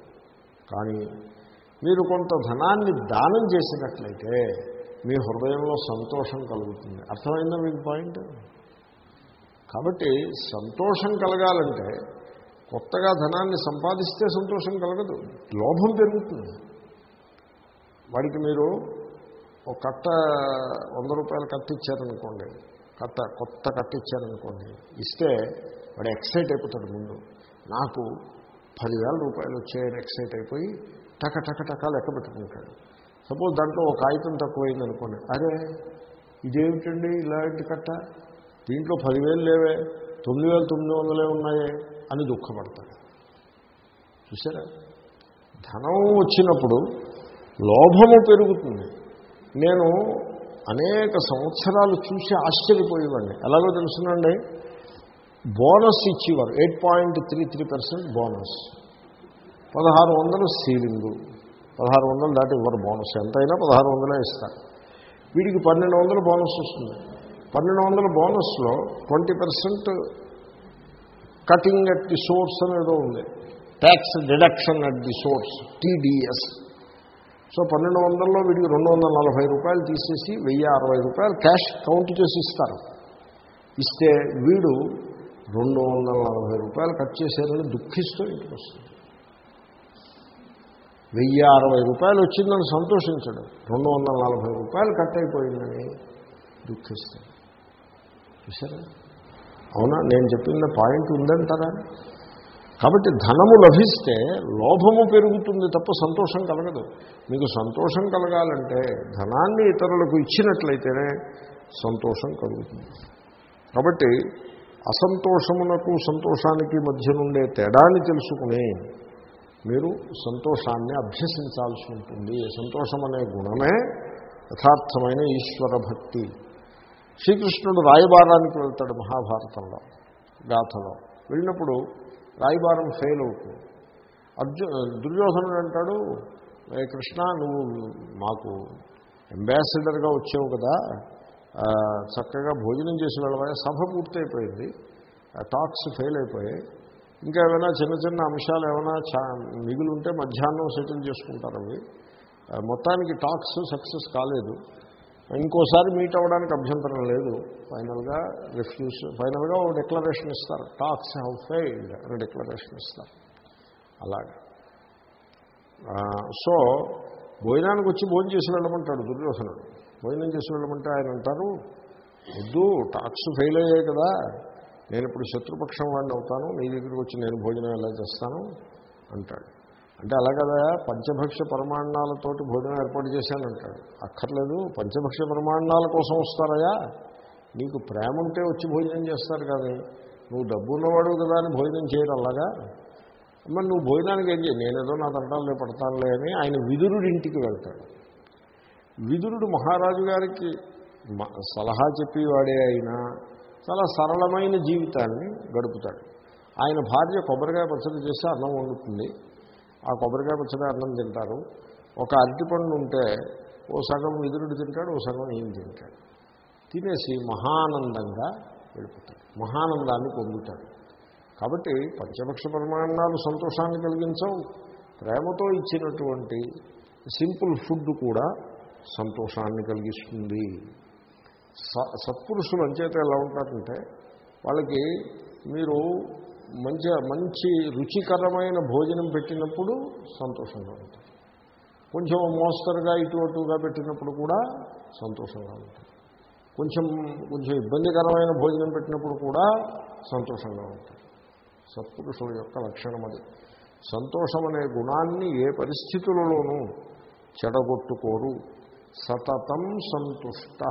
కానీ మీరు కొంత ధనాన్ని దానం చేసినట్లయితే మీ హృదయంలో సంతోషం కలుగుతుంది. అర్థమైందా మీకు పాయింట్? కాబట్టి సంతోషం కలగాలంటే కొత్తగా ధనాన్ని సంపాదిస్తే సంతోషం కలగదు. లోభం పెరుగుతుంది. వాడికి మీరు ఒక కట్ట వంద రూపాయలు కట్ట ఇచ్చారనుకోండి కట్ట కొత్త కట్ట ఇచ్చారనుకోండి ఇస్తే వాడు ఎక్సైట్ అయిపోతాడు ముందు. నాకు పదివేల రూపాయలు వచ్చాయని ఎక్సైట్ అయిపోయి టక టక టక లెక్క పెట్టుకుంటాడు. సపోజ్ దాంట్లో ఒక కాగితం తక్కువైంది అనుకోండి అరే ఇదేమిటండి ఇలాంటి కట్ట? దీంట్లో పదివేలు లేవే తొమ్మిది వేల తొమ్మిది వందలే ఉన్నాయే అని దుఃఖపడతాడు. చూసారా ధనం వచ్చినప్పుడు లోభము పెరుగుతుంది. నేను అనేక సంవత్సరాలు చూసి ఆశ్చర్యపోయేవాడిని. ఎలాగో తెలుసునండి? బోనస్ ఇచ్చేవారు. Eight point three three percent bonus. పదహారు వందలు సీలింగు. పదహారు వందలు దాటి ఇవ్వరు బోనస్. ఎంతైనా పదహారు వందలే ఇస్తారు. వీడికి పన్నెండు వందలు బోనస్ వస్తుంది. పన్నెండు వందల బోనస్లో twenty percent cutting at the source అనేదో ఉంది. Tax deduction at the source TDS so పన్నెండు వందల్లో వీడికి రెండు వందల నలభై రూపాయలు తీసేసి వెయ్యి అరవై రూపాయలు క్యాష్ కౌంట్ చేసి ఇస్తారు. ఇస్తే వీడు రెండు వందల నలభై రూపాయలు కట్ చేశారని దుఃఖిస్తూ ఇంటికి వస్తుంది వెయ్యి అరవై రూపాయలు వచ్చిందని సంతోషించడం. రెండు వందల నలభై రూపాయలు కట్ అయిపోయిందని దుఃఖిస్తాడు. చూసారా అవునా? నేను చెప్పిన పాయింట్ ఉందంటారా? కాబట్టి ధనము లభిస్తే లోభము పెరుగుతుంది తప్ప సంతోషం కలగదు. మీకు సంతోషం కలగాలంటే ధనాన్ని ఇతరులకు ఇచ్చినట్లయితేనే సంతోషం కలుగుతుంది. కాబట్టి అసంతోషమునకు సంతోషానికి మధ్య నుండే తేడాన్ని తెలుసుకుని మీరు సంతోషాన్ని అభ్యసించాల్సి ఉంటుంది. సంతోషం అనే గుణమే యథార్థమైన ఈశ్వర భక్తి. శ్రీకృష్ణుడు రాయబారానికి వెళ్తాడు మహాభారతంలో గాథలో. వెళ్ళినప్పుడు రాయిబారం ఫెయిల్ అవుతుంది. అర్జు దుర్యోధనుడు అంటాడు కృష్ణ నువ్వు మాకు అంబాసిడర్గా వచ్చావు కదా చక్కగా భోజనం చేసి వెళ్ళవా సభ పూర్తయిపోయింది టాక్స్ ఫెయిల్ అయిపోయాయి. ఇంకా ఏమైనా చిన్న చిన్న అంశాలు ఏమైనా చా మిగిలి ఉంటే మధ్యాహ్నం సెటిల్ చేసుకుంటారు అవి. మొత్తానికి టాక్స్ సక్సెస్ కాలేదు. ఇంకోసారి మీట్ అవ్వడానికి అభ్యంతరం లేదు. ఫైనల్గా రిఫ్యూజ్ ఫైనల్గా ఒక డిక్లరేషన్ ఇస్తారు. టాక్స్ హ్యావ్ ఫెయిల్డ్ అని డిక్లరేషన్ ఇస్తారు. అలాగే. సో భోజనానికి వచ్చి భోజనం చేసి వెళ్ళమంటాడు దుర్యోధనుడు. భోజనం చేసి వెళ్ళమంటే ఆయన అంటారు వద్దు టాక్స్ ఫెయిల్ అయ్యాయి కదా. నేను ఇప్పుడు శత్రుపక్షం వాడిని అవుతాను. నీ దగ్గరికి వచ్చి నేను భోజనం ఎలా చేస్తాను? అంటాడు. అంటే అలా కదా పంచభక్ష ప్రమాణాలతోటి భోజనం ఏర్పాటు చేశానంటాడు. అక్కర్లేదు పంచభక్ష ప్రమాణాల కోసం వస్తారయా? నీకు ప్రేమ ఉంటే వచ్చి భోజనం చేస్తారు కానీ నువ్వు డబ్బు ఉన్నవాడు కదా అని భోజనం చేయరు అలాగా? మరి నువ్వు భోజనానికి ఏం చేయి? నేనేదో నా తంటాలే పడతానులే అని ఆయన విదురుడి ఇంటికి వెళ్తాడు. విదురుడు మహారాజు గారికి మ- సలహా చెప్పేవాడే అయినా చాలా సరళమైన జీవితాన్ని గడుపుతాడు. ఆయన భార్య కొబ్బరికాయ పచ్చడి చేసి అన్నం వండుతుంది. ఆ కొబ్బరికాయ పచ్చడి అన్నం తింటారు. ఒక అరటిపండు ఉంటే ఓ సగం విదురుడు తింటాడు ఓ సగం ఈయన తింటాడు. తినేసి మహానందంగా వెళ్ళిపోతాడు. మహానందాన్ని పొందుతాడు. కాబట్టి పంచపక్ష పరిమాణాలు సంతోషాన్ని కలిగించవు. ప్రేమతో ఇచ్చినటువంటి సింపుల్ ఫుడ్ కూడా సంతోషాన్ని కలిగిస్తుంది. స- సత్పురుషులు అంచేత ఎలా ఉంటారంటే వాళ్ళకి మీరు మంచి మంచి రుచికరమైన భోజనం పెట్టినప్పుడు సంతోషంగా ఉంటుంది. కొంచెం మోస్తరుగా ఇటు అటుగా పెట్టినప్పుడు కూడా సంతోషంగా ఉంటుంది. కొంచెం కొంచెం ఇబ్బందికరమైన భోజనం పెట్టినప్పుడు కూడా సంతోషంగా ఉంటుంది. సత్పురుషుల యొక్క లక్షణం అది. సంతోషం అనే గుణాన్ని ఏ పరిస్థితులలోనూ చెడగొట్టుకోరు. సతతం సంతుష్ట.